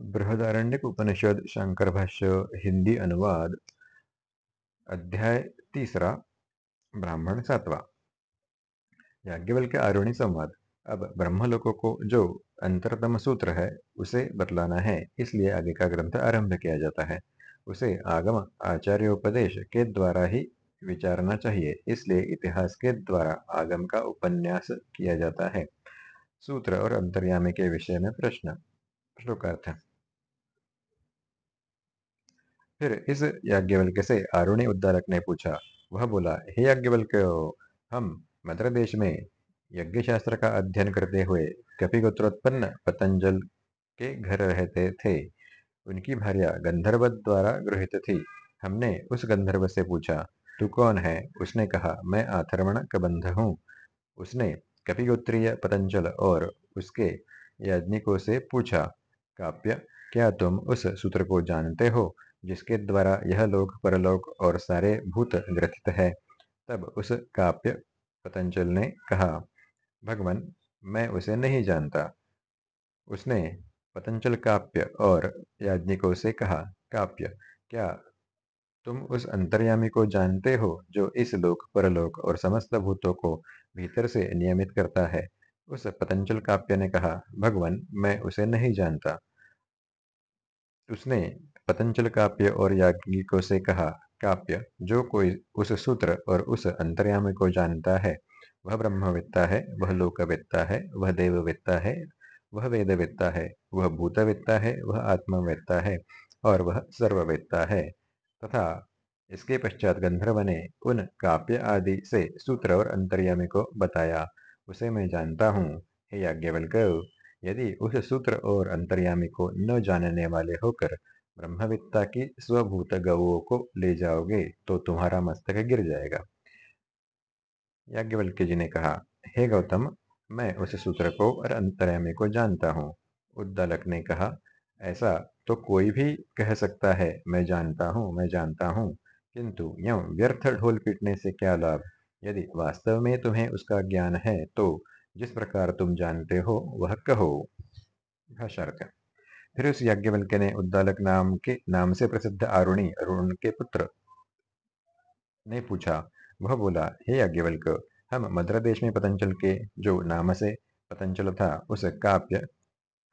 बृहदारण्यक उपनिषद शंकर भाष्य हिंदी अनुवाद अध्याय तीसरा, ब्राह्मण सातवा। याज्ञवल के आरुणी संवाद। अब ब्रह्मलोकों को जो अंतरतम सूत्र है, उसे बतलाना है, इसलिए आगे का ग्रंथ आरंभ किया जाता है। उसे आगम आचार्योपदेश के द्वारा ही विचारना चाहिए, इसलिए इतिहास के द्वारा आगम का उपन्यास किया जाता है। सूत्र और अंतर्यामी के विषय में प्रश्न। श्लोकार्थ। फिर इस याज्ञवल्क्य से आरुणी उद्दालक ने पूछा, वह बोला, हे याज्ञवल्क्य, हम मद्र देश में यज्ञ शास्त्र का अध्ययन करते हुए कपिगोत्रोत्पन्न पतंजल के घर रहते थे। उनकी भार्या गंधर्व द्वारा गृहित थी। हमने उस गंधर्व से पूछा, तू कौन है? उसने कहा, मैं आथर्वण कबंध हूँ। उसने कपिगोत्रीय पतंजल और उसके याज्ञिकों से पूछा काप्य क्या तुम उस सूत्र को जानते हो? जिसके द्वारा यह लोक, परलोक और सारे भूत ग्रथित है। तब उस काप्य पतंजल ने कहा, भगवान, मैं उसे नहीं जानता। उसने पतंजल काप्य और याज्ञिकों से कहा काप्य क्या तुम उस अंतर्यामी को जानते हो जो इस लोक, परलोक और समस्त भूतों को भीतर से नियमित करता है? उस पतंजल काप्य ने कहा, भगवान, मैं उसे नहीं जानता। उसने पतंजल काव्य और याज्ञिकों से कहा, काव्य, जो कोई उस सूत्र और उस अंतर्यामी को जानता है, वह ब्रह्मवेत्ता है, वह लोकवेत्ता है, वह देववेत्ता है, वह वेदवेत्ता है, वह भूतवेत्ता है, वह आत्मवेत्ता है, और वह सर्ववेत्ता है। तथा इसके पश्चात गंधर्व ने उन काव्य आदि से सूत्र और अंतर्यामी को बताया, उसे मैं जानता हूँ, हे याज्ञवल्क यदि उस सूत्र और अंतर्यामी को न जानने वाले होकर ब्रह्मविद्ता की स्वभूत गवों को ले जाओगे तो तुम्हारा मस्तक गिर जाएगा। याज्ञवल्क्य जी ने कहा, हे गौतम, मैं उस सूत्र को और अंतर्यामी को जानता हूँ। उद्दालक ने कहा, ऐसा तो कोई भी कह सकता है, मैं जानता हूँ, मैं जानता हूँ, किंतु यम व्यर्थ ढोल पीटने से क्या लाभ? यदि वास्तव में तुम्हें उसका ज्ञान है तो जिस प्रकार तुम जानते हो, वह कहो। भाषार्थ फिर उस याज्ञवल्क्य ने उद्दालक नाम के, नाम से प्रसिद्ध आरुणी, अरुण के पुत्र ने पूछा, वह बोला, हे याज्ञवल्क, हम मद्र देश में पतंजल के, जो नाम से पतंजल था, उस काव्य,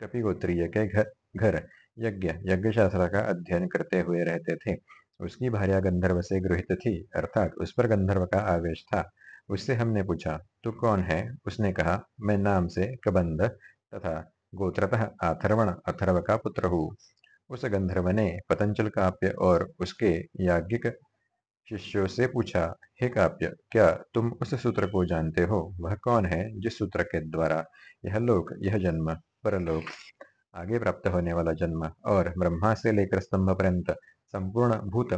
कपिगोत्रीय के घर घर, यज्ञ यज्ञ शास्त्र का अध्ययन करते हुए रहते थे। उसकी भार्या गंधर्व से गृहित थी, अर्थात उस पर गंधर्व का आवेश था। उससे हमने पूछा, तू कौन है? उसने कहा, मैं नाम से कबंध तथा गोत्रतः आथर्वण अथर्व का पुत्र हूँ उस गंधर्व ने पतंजल काव्य और उसके याज्ञिक शिष्यों से पूछा, हे काव्य, क्या तुम उस सूत्र को जानते हो? वह कौन है जिस सूत्र के द्वारा यह लोक, यह जन्म, परलोक, आगे प्राप्त होने वाला जन्म और ब्रह्मा से लेकर स्तंभ पर्यंत संपूर्ण भूत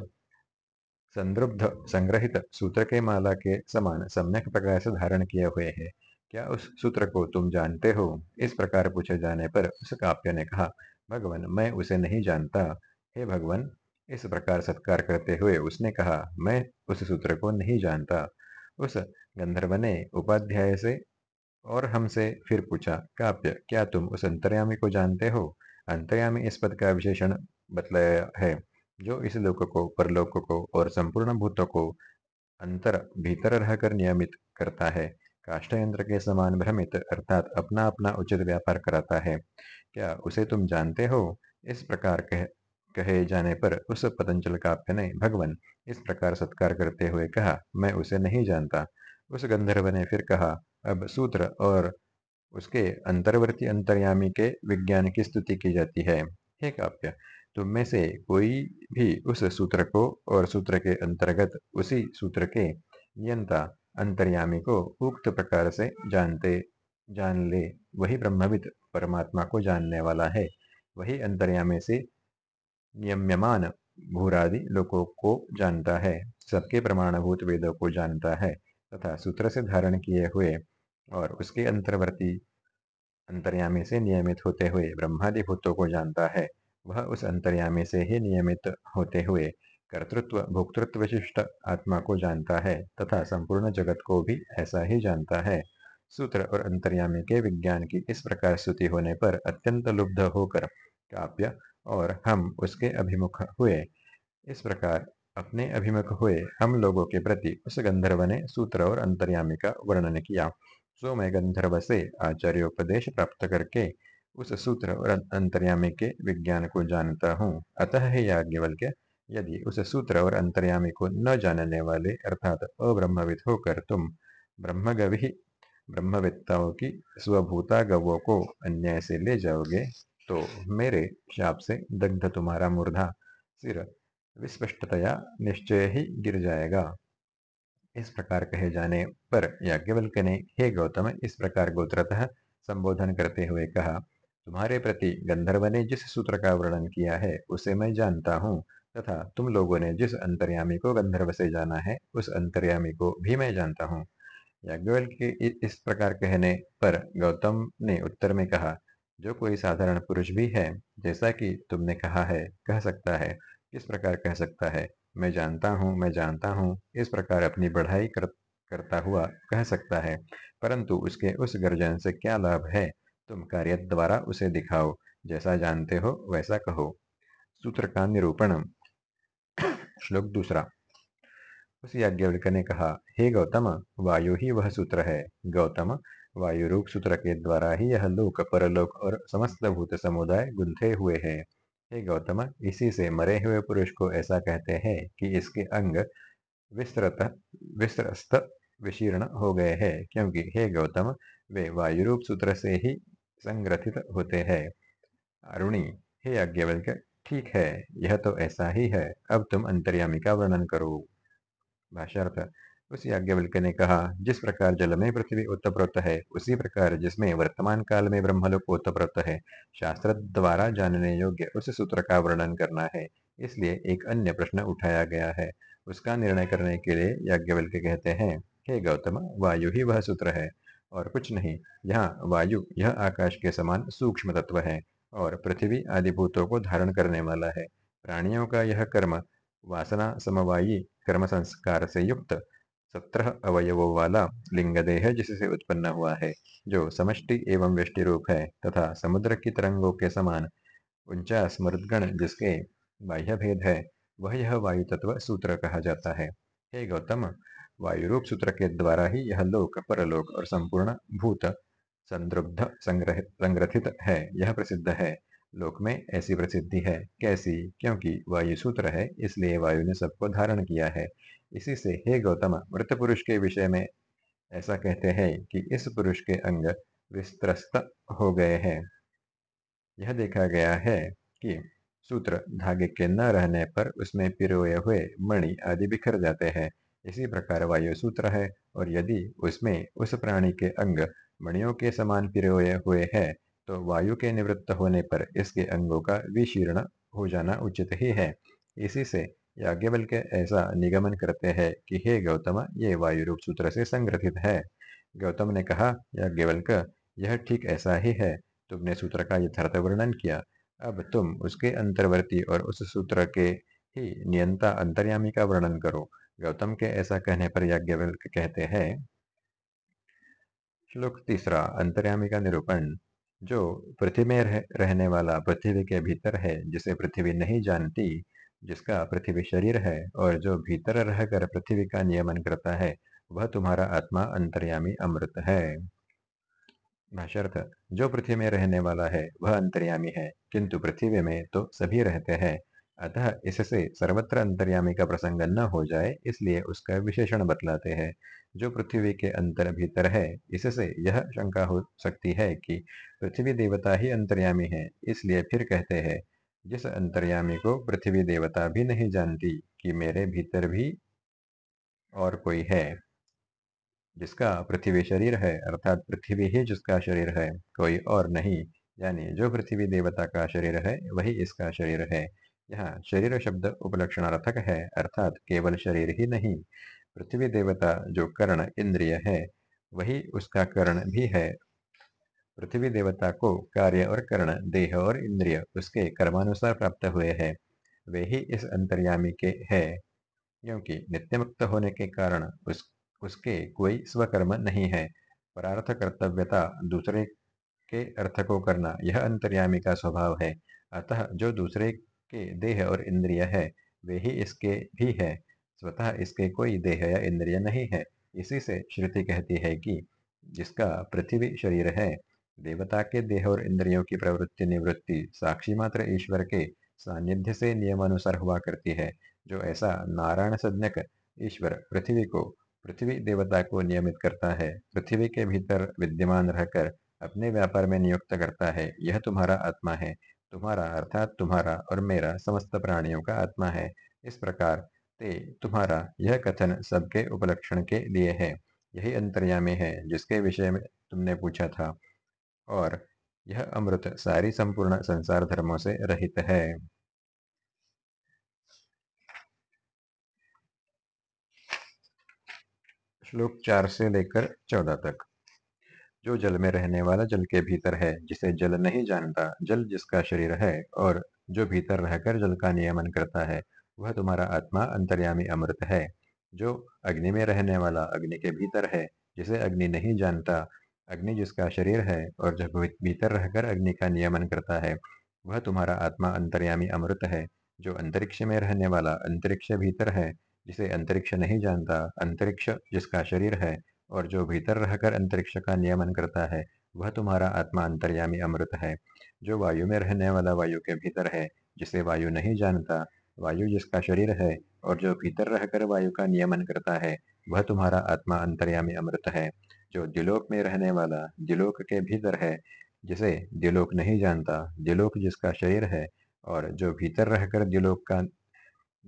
संद्रुब्ध संग्रहित सूत्र के माला के समान सम्यक प्रकार से धारण किए हुए है? क्या उस सूत्र को तुम जानते हो? इस प्रकार पूछे जाने पर उस काव्य ने कहा, भगवान, मैं उसे नहीं जानता। हे भगवान, इस प्रकार सत्कार करते हुए उसने कहा, मैं उस सूत्र को नहीं जानता। उस गंधर्व ने उपाध्याय से और हमसे फिर पूछा, काव्य, क्या तुम उस अंतर्यामी को जानते हो? अंतर्यामी इस पद का विशेषण बतलाया है, जो इस लोक को, परलोक को और संपूर्ण भूतों को अंतर भीतर रहकर नियमित करता है। काष्ठ यंत्र के समान भ्रमित अर्थात अपना अपना उचित व्यापार कराता है। क्या उसे तुम जानते हो? इस प्रकार कह, कहे जाने पर उस पतंजल काव्य ने भगवान इस प्रकार सत्कार करते हुए कहा, मैं उसे नहीं जानता। उस गंधर्व ने फिर कहा, अब सूत्र और उसके अंतर्वर्ती अंतर्यामी के विज्ञान की स्तुति की जाती है। हे काव्य, तुम में से कोई भी उस सूत्र को और सूत्र के अंतर्गत उसी सूत्र के नियंता अंतर्यामी को उक्त प्रकार से जानते, जान ले। वही ब्रह्मविद परमात्मा को जानने वाला है। वही अंतर्यामी से नियम्यमान भूरादि लोकों को जानता है। सबके प्रमाणभूत वेदों को जानता है तथा सूत्र से धारण किए हुए और उसके अंतर्वर्ती अंतर्यामी से नियमित होते हुए ब्रह्मादि भूतों को जानता है। वह उस अंतर्यामी से ही नियमित होते हुए कर्तृत्व भोक्तृत्व विशिष्ट आत्मा को जानता है तथा संपूर्ण जगत को भी ऐसा ही जानता है। सूत्र और अंतर्यामी के विज्ञान की इस प्रकार स्तुति होने पर अत्यंत लुब्ध होकर काव्य और हम उसके अभिमुख हुए। इस प्रकार अपने अभिमुख हुए हम लोगों के प्रति उस गंधर्व ने सूत्र और अंतर्यामी का वर्णन किया। सो मैं गंधर्व से आचार्योपदेश प्राप्त करके उस सूत्र और अंतर्यामी के विज्ञान को जानता हूँ। अतः हे याज्ञवल्क्य यदि उस सूत्र और अंतर्यामी को न जानने वाले अर्थात अब्रह्मविद होकर तुम ब्रह्मगवि ब्रह्मविद्ताओं की स्वभूता गवों को अन्याय से ले जाओगे तो मेरे शाप से दग्ध तुम्हारा मूर्धा सिर विस्पष्टतया निश्चय ही गिर जाएगा। इस प्रकार कहे जाने पर याज्ञवल्क्य ने, हे गौतम, इस प्रकार गोत्रतः संबोधन करते हुए कहा, तुम्हारे प्रति गंधर्व ने जिस सूत्र का वर्णन किया है, उसे मैं जानता हूँ। तथा तुम लोगों ने जिस अंतर्यामी को गंधर्व से जाना है उस अंतर्यामी को भी मैं जानता हूँ। याज्ञवल्क्य के इस प्रकार कहने पर गौतम ने उत्तर में कहा जो कोई साधारण पुरुष भी है जैसा कि तुमने कहा है कह सकता है। किस प्रकार कह सकता है? मैं जानता हूँ मैं जानता हूँ। इस प्रकार अपनी बढ़ाई कर, करता हुआ कह सकता है। परंतु उसके उस गर्जन से क्या लाभ है? तुम कार्य द्वारा उसे दिखाओ। जैसा जानते हो वैसा कहो। सूत्र का निरूपण श्लोक दूसरा। उस याज्ञवल्क ने कहा, हे गौतम, वायु ही वह सूत्र है। गौतम वायु रूप सूत्र के द्वारा ही यह लोक, परलोक और समस्त भूत समुदाय गुंथे हुए हैं। हे गौतम, इसी से मरे हुए पुरुष को ऐसा कहते हैं कि इसके अंग विस्तृत विस्तृत, विशीर्ण हो गए हैं, क्योंकि, हे गौतम, वे वायु रूप सूत्र से ही संग्रथित होते हैं। अरुणी, हे अज्ञवल्क ठीक है, यह तो ऐसा ही है। अब तुम अंतर्यामी का वर्णन करो। भाष्यार्थ उस याज्ञवल्क्य ने कहा, जिस प्रकार जल में पृथ्वी उत्तप्रोत है, उसी प्रकार जिसमें वर्तमान काल में ब्रह्मलोक उत्तप्रोत है, शास्त्र द्वारा जानने योग्य उस सूत्र का वर्णन करना है। इसलिए एक अन्य प्रश्न उठाया गया है। उसका निर्णय करने के लिए याज्ञवल्क्य कहते हैं, हे गौतम, वायु ही वह सूत्र है। और कुछ नहीं, यहाँ वायु, यह आकाश के समान सूक्ष्म तत्व है। और पृथ्वी आदि भूतों को धारण करने वाला है। प्राणियों का यह कर्म, वासना, समवायी, कर्म संस्कार से युक्त सत्रह अवयवों वाला लिंग देह जिससे उत्पन्न हुआ है, जो समष्टि एवं व्यष्टि रूप है तथा समुद्र की तरंगों के समान उनचास मृदगण जिसके बाह्य भेद है, वह यह वायु तत्व सूत्र कहा जाता है। हे गौतम वायु रूप सूत्र के द्वारा ही यह लोक, परलोक और संपूर्ण भूत संद्रुब्ध संग्रथित है, यह प्रसिद्ध है। लोक में ऐसी प्रसिद्धि है। कैसी? क्योंकि वायु सूत्र है, इसलिए वायु ने सबको धारण किया है। इसी से हे गौतम, मृत पुरुष के विषय में ऐसा कहते हैं कि इस पुरुष के अंग विस्तृत हो गए हैं। यह देखा गया है कि सूत्र धागे के न रहने पर उसमें पिरोए हुए मणि आदि बिखर जाते हैं। इसी प्रकार वायु सूत्र है, और यदि उसमें उस प्राणी के अंग मणियों के समान पिरोए हुए है तो वायु के निवृत्त होने पर इसके अंगों का विशीर्ण हो जाना उचित ही है। इसी से याज्ञबल के ऐसा निगमन करते हैं कि हे गौतम, ये वायु रूप सूत्र से संग्रथित है। गौतम ने कहा याज्ञवल्क यह ठीक ऐसा ही है, तुमने सूत्र का यथार्थ वर्णन किया। अब तुम उसके अंतर्वर्ती और उस सूत्र के ही नियंता अंतर्यामी का वर्णन करो। गौतम के ऐसा कहने पर याज्ञवल्क कहते हैं श्लोक तीसरा अंतर्यामी का निरूपण जो पृथ्वी में रह, रहने वाला पृथ्वी के भीतर है जिसे पृथ्वी नहीं जानती जिसका पृथ्वी शरीर है और जो भीतर रहकर पृथ्वी का नियमन करता है वह तुम्हारा आत्मा अंतर्यामी अमृत है। जो पृथ्वी में रहने वाला है वह अंतर्यामी है किंतु पृथ्वी में तो सभी रहते हैं। अतः इससे सर्वत्र अंतर्यामी का प्रसंग न हो जाए, इसलिए उसका विशेषण बतलाते हैं। जो पृथ्वी के अंतर भीतर है, इससे यह शंका हो सकती है कि पृथ्वी देवता ही अंतर्यामी है, इसलिए फिर कहते हैं, जिस अंतर्यामी को पृथ्वी देवता भी नहीं जानती कि मेरे भीतर भी और कोई है, जिसका पृथ्वी शरीर है, अर्थात पृथ्वी ही जिसका शरीर है, कोई और नहीं, यानी जो पृथ्वी देवता का शरीर है, वही इसका शरीर है। यहाँ शरीर शब्द उपलक्षणार्थक है, अर्थात केवल शरीर ही नहीं, पृथ्वी देवता जो कर्ण इंद्रिय है, वही उसका कर्ण भी है। पृथ्वी देवता को कार्य और कर्ण, देह और इंद्रिय उसके कर्मानुसार प्राप्त हुए हैं, वे ही इस अंतर्यामी के है, क्योंकि नित्य मुक्त होने के कारण उस, उसके कोई स्वकर्म नहीं है। परार्थ कर्तव्यता दूसरे के अर्थ को करना, यह अंतर्यामी का स्वभाव है, अतः जो दूसरे के देह और इंद्रिय है, वे ही इसके भी है। स्वतः इसके कोई देह या इंद्रिय नहीं है। इसी से श्रुति कहती है कि, जिसका पृथ्वी शरीर है, देवता के देह और इंद्रियों की प्रवृत्ति निवृत्ति साक्षी मात्र ईश्वर के सानिध्य से नियमानुसार हुआ करती है। जो ऐसा नारायण सज्ञक ईश्वर पृथ्वी को, पृथ्वी देवता को नियमित करता है, पृथ्वी के भीतर विद्यमान रहकर अपने व्यापार में नियुक्त करता है, यह तुम्हारा आत्मा है। तुम्हारा अर्थात तुम्हारा और मेरा समस्त प्राणियों का आत्मा है। इस प्रकार ते तुम्हारा यह कथन सबके उपलक्षण के लिए है। यही अंतर्यामी है जिसके विषय में तुमने पूछा था। और यह अमृत सारी संपूर्ण संसार धर्मों से रहित है। श्लोक चार से लेकर चौदह तक। जो जल में रहने वाला जल के भीतर है, जिसे जल नहीं जानता, जल जिसका शरीर है और जो भीतर रहकर जल का नियमन करता है, वह तुम्हारा आत्मा अंतर्यामी अमृत है। जो अग्नि में रहने वाला अग्नि के भीतर है, जिसे अग्नि नहीं जानता, अग्नि जिसका शरीर है और जब भीतर रहकर अग्नि का नियमन करता है, वह तुम्हारा आत्मा अंतर्यामी अमृत है। जो अंतरिक्ष में रहने वाला अंतरिक्ष भीतर है, जिसे अंतरिक्ष नहीं जानता, अंतरिक्ष जिसका शरीर है और जो भीतर रहकर अंतरिक्ष का नियमन करता है, वह तुम्हारा आत्मा अंतर्यामी अमृत है। जो वायु में रहने वाला वायु के भीतर है, जिसे वायु नहीं जानता, वायु जिसका शरीर है और जो भीतर रहकर वायु का नियमन करता है, वह तुम्हारा आत्मा अंतर्यामी अमृत है। जो दिलोक में रहने वाला दिलोक के भीतर है, जिसे दिलोक नहीं जानता दिलोक जिसका शरीर है और जो भीतर रहकर दिलोक का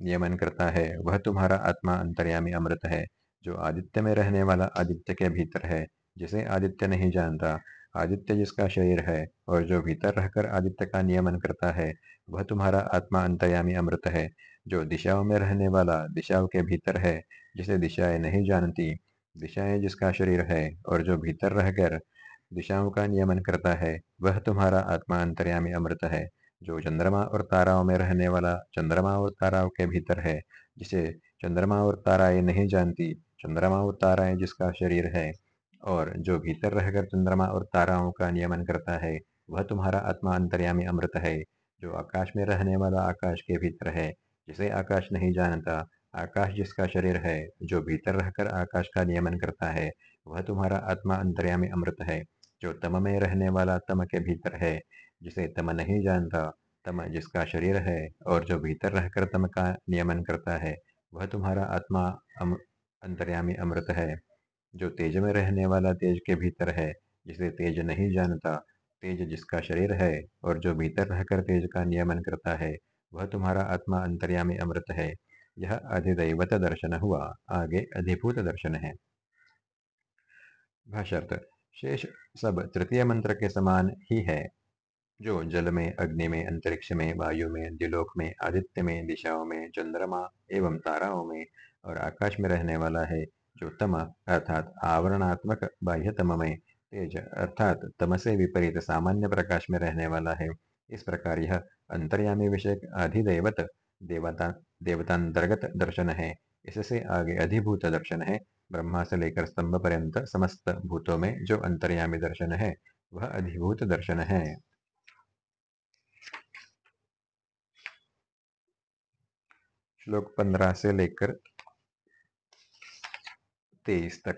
नियमन करता है, वह तुम्हारा आत्मा अंतर्यामी अमृत है। जो आदित्य में रहने वाला आदित्य के भीतर है, जिसे आदित्य नहीं जानता। आदित्य जिसका शरीर है और जो भीतर रहकर आदित्य का नियमन करता है, वह तुम्हारा आत्मा अंतर्यामी अमृत है। जो दिशाओं में रहने वाला दिशाओं के भीतर है, जिसे दिशाएँ नहीं जानती। दिशाएँ जिसका शरीर है और जो भीतर रहकर दिशाओं का नियमन करता है, वह तुम्हारा आत्मा अंतर्यामी अमृत है। जो चंद्रमा और ताराओं में रहने वाला चंद्रमा और ताराओं के भीतर है, जिसे चंद्रमा और ताराएँ नहीं जानती चंद्रमा और ताराएँ जिसका शरीर है, और जो भीतर रहकर चंद्रमा और ताराओं का नियमन करता है, वह तुम्हारा आत्मा अंतर्यामी अमृत है, जो आकाश में रहने वाला आकाश के भीतर है, जिसे आकाश नहीं जानता। आकाश जिसका शरीर है, जो भीतर रहकर आकाश का नियमन करता है, वह तुम्हारा आत्मा अंतर्यामी अमृत है, जो तम में रहने वाला तम के भीतर है, जिसे तम नहीं जानता। तम जिसका शरीर है, और जो भीतर रहकर तम का नियमन करता है, वह तुम्हारा आत्मा अंतर्यामी अमृत है, जो तेज में रहने वाला तेज के भीतर है, जिसे तेज नहीं जानता। तेज जिसका शरीर है और जो भीतर रहकर तेज का नियमन करता है, वह तुम्हारा आत्मा अंतर्यामी अमृत है। यह अधिदैवत दर्शन हुआ, आगे अधिभूत दर्शन है। भाषार्थ शेष सब तृतीय मंत्र के समान ही है। जो जल में, अग्नि में, अंतरिक्ष में, वायु में, दिलोक में, आदित्य में, दिशाओं में, चंद्रमा एवं ताराओं में और आकाश में रहने वाला है, जो तम, अर्थात आवरणात्मक बाह्य तम में तेज, अर्थात तम से विपरीत सामान्य प्रकाश में रहने वाला है। इस प्रकार यह अंतर्यामी विषय अधिदेवत, देवता, देवतांतर्गत दर्शन है। इससे आगे अधिभूत दर्शन है। ब्रह्मा से लेकर स्तंभ पर्यंत समस्त भूतों में जो अंतर्यामी दर्शन है, वह अधिभूत दर्शन है। श्लोक पंद्रह से लेकर तेईस तक।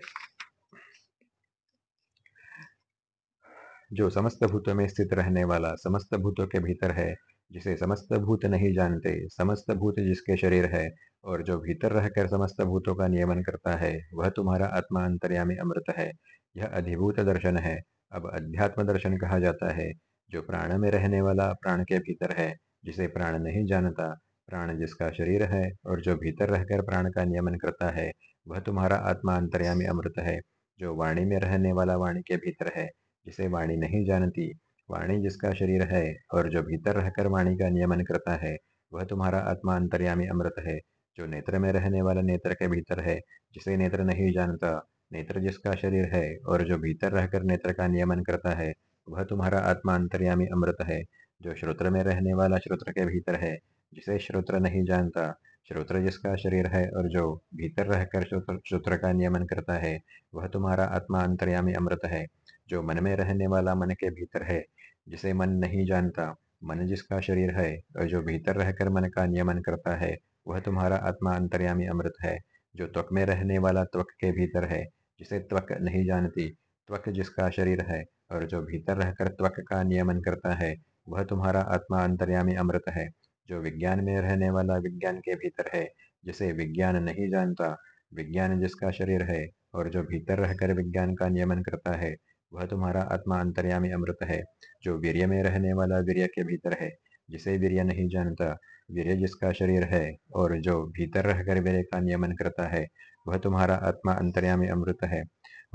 जो समस्त भूतों में स्थित रहने वाला समस्त भूतों के भीतर है, जिसे समस्त भूत नहीं जानते, समस्त भूत जिसके शरीर है, और जो भीतर रहकर समस्त भूतों का नियमन करता है, वह तुम्हारा आत्मा अंतर्यामी अमृत है। यह अधिभूत दर्शन है। अब अध्यात्म दर्शन कहा जाता है, जो प्राण में रहने वाला प्राण के भीतर है, जिसे प्राण नहीं जानता, प्राण जिसका शरीर है, और जो भीतर रहकर प्राण का नियमन करता है वह तुम्हारा आत्मा अंतर्यामी अमृत है, जो वाणी में रहने वाला वाणी के भीतर है, जिसे वाणी नहीं जानती। वाणी जिसका शरीर है और जो भीतर रहकर वाणी का नियमन करता है, वह तुम्हारा आत्मा अंतर्यामी अमृत है, जो नेत्र में रहने वाला नेत्र के भीतर है, जिसे नेत्र नहीं जानता। नेत्र जिसका शरीर है और जो भीतर रहकर नेत्र का नियमन करता है, वह तुम्हारा आत्मा अंतर्यामी अमृत है, जो श्रोत्र में रहने वाला श्रोत्र के भीतर है, जिसे श्रोत्र नहीं जानता। श्रोत्र जिसका शरीर है और जो भीतर रहकर श्रोत्र का नियमन करता है, वह तुम्हारा आत्मा अंतर्यामी अमृत है, जो मन में रहने वाला मन के भीतर है, जिसे मन नहीं जानता। मन जिसका शरीर है और जो भीतर रहकर मन का नियमन करता है, वह तुम्हारा आत्मा अंतर्यामी अमृत है, जो त्वक में रहने वाला त्वक के भीतर है, जिसे त्वक नहीं जानती। त्वक जिसका शरीर है और जो भीतर रहकर त्वक का नियमन करता है, वह तुम्हारा आत्मा अंतर्यामी अमृत है। जो विज्ञान में रहने वाला विज्ञान के भीतर है, जिसे विज्ञान नहीं जानता। विज्ञान जिसका शरीर है और जो भीतर रहकर विज्ञान का नियमन करता है, वह तुम्हारा आत्मा अंतर्यामी अमृत है, जो वीर्य में रहने वाला वीर्य के भीतर है, जिसे वीर्य नहीं जानता। वीर्य जिसका शरीर है और जो भीतर रहकर वीर्य का नियमन करता है, वह तुम्हारा आत्मा अंतर्यामी अमृत है।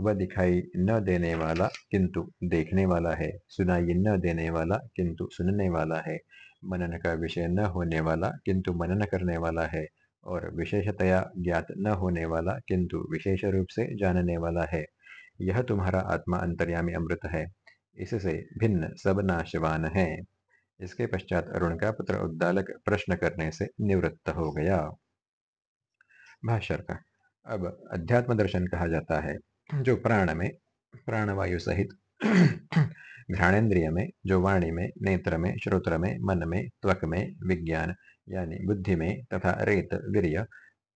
वह दिखाई न देने वाला किंतु देखने वाला है, सुनाई न देने वाला किंतु सुनने वाला है। मनन का विषय न होने वाला किंतु मनन करने वाला है और विशेषतया ज्ञात न होने वाला किंतु विशेष रूप से जानने वाला है। यह तुम्हारा आत्मा अंतर्यामी अमृत है। इससे भिन्न सब नाशवान है। इसके पश्चात अरुण का पुत्र उद्दालक प्रश्न करने से निवृत्त हो गया। भाष्यर का अब अध्यात्म दर्शन कहा जाता है। जो प्राण में प्राणवायु सहित घ्राणेन्द्रिय में, जो वाणी में, नेत्र में, श्रोत्र में, मन में, त्वक में, विज्ञान, यानी बुद्धि में तथा रेत, वीर्य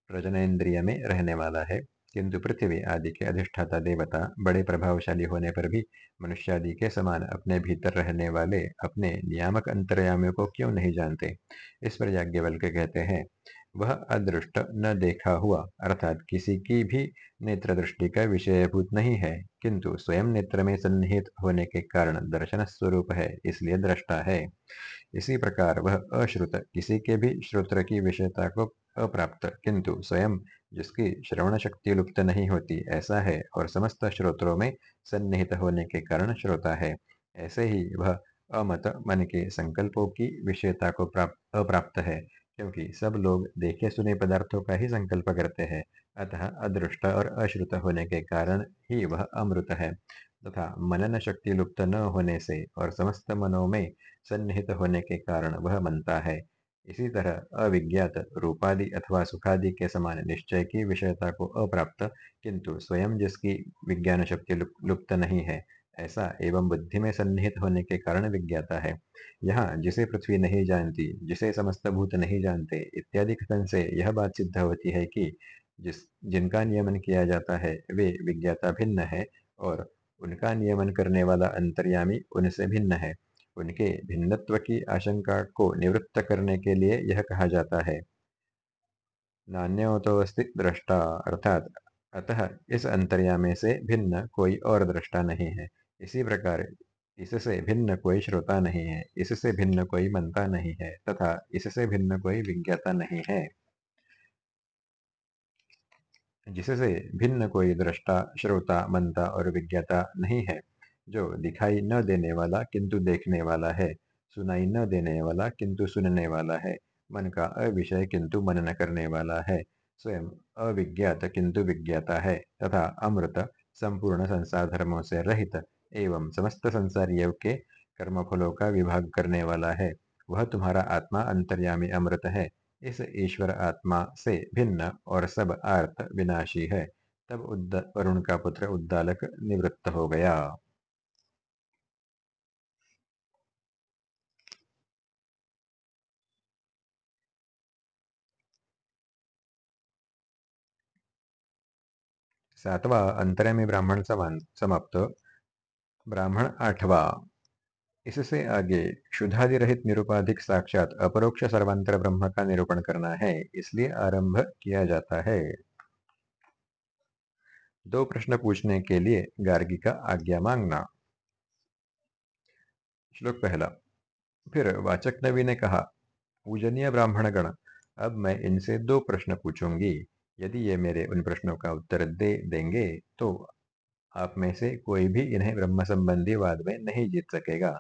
प्रजनेन्द्रिय में रहने वाला है। किंतु पृथ्वी आदि के अधिष्ठाता देवता बड़े प्रभावशाली होने पर भी मनुष्यादि के समान अपने भीतर रहने वाले अपने नियामक अंतर्यामियों को क्यों नहीं जानते? इस पर याज्ञवल्क्य कहते हैं वह अदृष्ट न देखा हुआ, अर्थात किसी की भी नेत्र दृष्टि का विषयभूत नहीं है, किंतु स्वयं नेत्र में सन्निहित होने के कारण दर्शन स्वरूप है, इसलिए दृष्टा है। इसी प्रकार वह अश्रुत, किसी के भी श्रोत्र की विषयता को अप्राप्त, किंतु स्वयं जिसकी श्रवण शक्ति लुप्त नहीं होती, ऐसा है और समस्त श्रोत्रों में सन्निहित होने के कारण श्रोता है। ऐसे ही वह अमत मन के संकल्पों की विषयता को प्राप्त, अप्राप्त है। क्योंकि सब लोग देखे सुने पदार्थों का ही संकल्प करते हैं। अतः अदृष्ट और अश्रुत होने के कारण ही वह अमृत है। तथा मनन शक्ति लुप्त न होने से और समस्त मनों में सन्निहित होने के कारण वह मनता है। इसी तरह अविज्ञात, रूपादि अथवा सुखादि के समान निश्चय की विषयता को अप्राप्त, किंतु स्वयं जिसकी विज्ञान शक्ति लुप्त नहीं है ऐसा एवं बुद्धि में सन्निहित होने के कारण विज्ञाता है। यहाँ, जिसे पृथ्वी नहीं जानती, जिसे समस्त भूत नहीं जानते, इत्यादि कथन से यह बात सिद्ध होती है कि जिस, जिनका नियमन किया जाता है, वे विज्ञाता भिन्न है और उनका नियमन करने वाला अंतर्यामी उनसे भिन्न है। उनके भिन्नत्व की आशंका को निवृत्त करने के लिए यह कहा जाता है। नान्यो अस्ति दृष्टा, अर्थात अतः इस अंतर्यामी से भिन्न कोई और दृष्टा नहीं है। इसी प्रकार इससे भिन्न कोई श्रोता नहीं है, इससे भिन्न कोई मनता नहीं है तथा इससे भिन्न कोई विज्ञाता नहीं है। जिससे भिन्न कोई दृष्टा, श्रोता, मनता और विज्ञाता नहीं है, जो दिखाई न देने वाला किंतु देखने वाला है, सुनाई न देने वाला किंतु सुनने वाला है, मन का अविषय किंतु मनन करने वाला है, स्वयं अविज्ञात किंतु विज्ञाता है तथा अमृत संपूर्ण संसार धर्मों से रहित एवं समस्त संसारियों के कर्मफलों का विभाग करने वाला है। वह तुम्हारा आत्मा अंतर्यामी अमृत है। इस ईश्वर आत्मा से भिन्न और सब आर्थ विनाशी है। तब वरुण का पुत्र उद्दालक निवृत्त हो गया। सातवा अंतर्यामी ब्राह्मण समाप्त। ब्राह्मण आठवा। इससे आगे क्षुधादि रहित निरुपाधिक साक्षात अपरोक्ष सर्वांतर ब्रह्म का निरूपण करना है, इसलिए आरंभ किया जाता है। दो प्रश्न पूछने के लिए गार्गी का आज्ञा मांगना। श्लोक पहला। फिर वाचक नवी ने कहा, पूजनीय ब्राह्मण गण अब मैं इनसे दो प्रश्न पूछूँगी। यदि ये मेरे उन प्रश्नों का उत्तर दे, देंगे तो आप में से कोई भी इन्हें ब्रह्म संबंधी वाद में नहीं जीत सकेगा।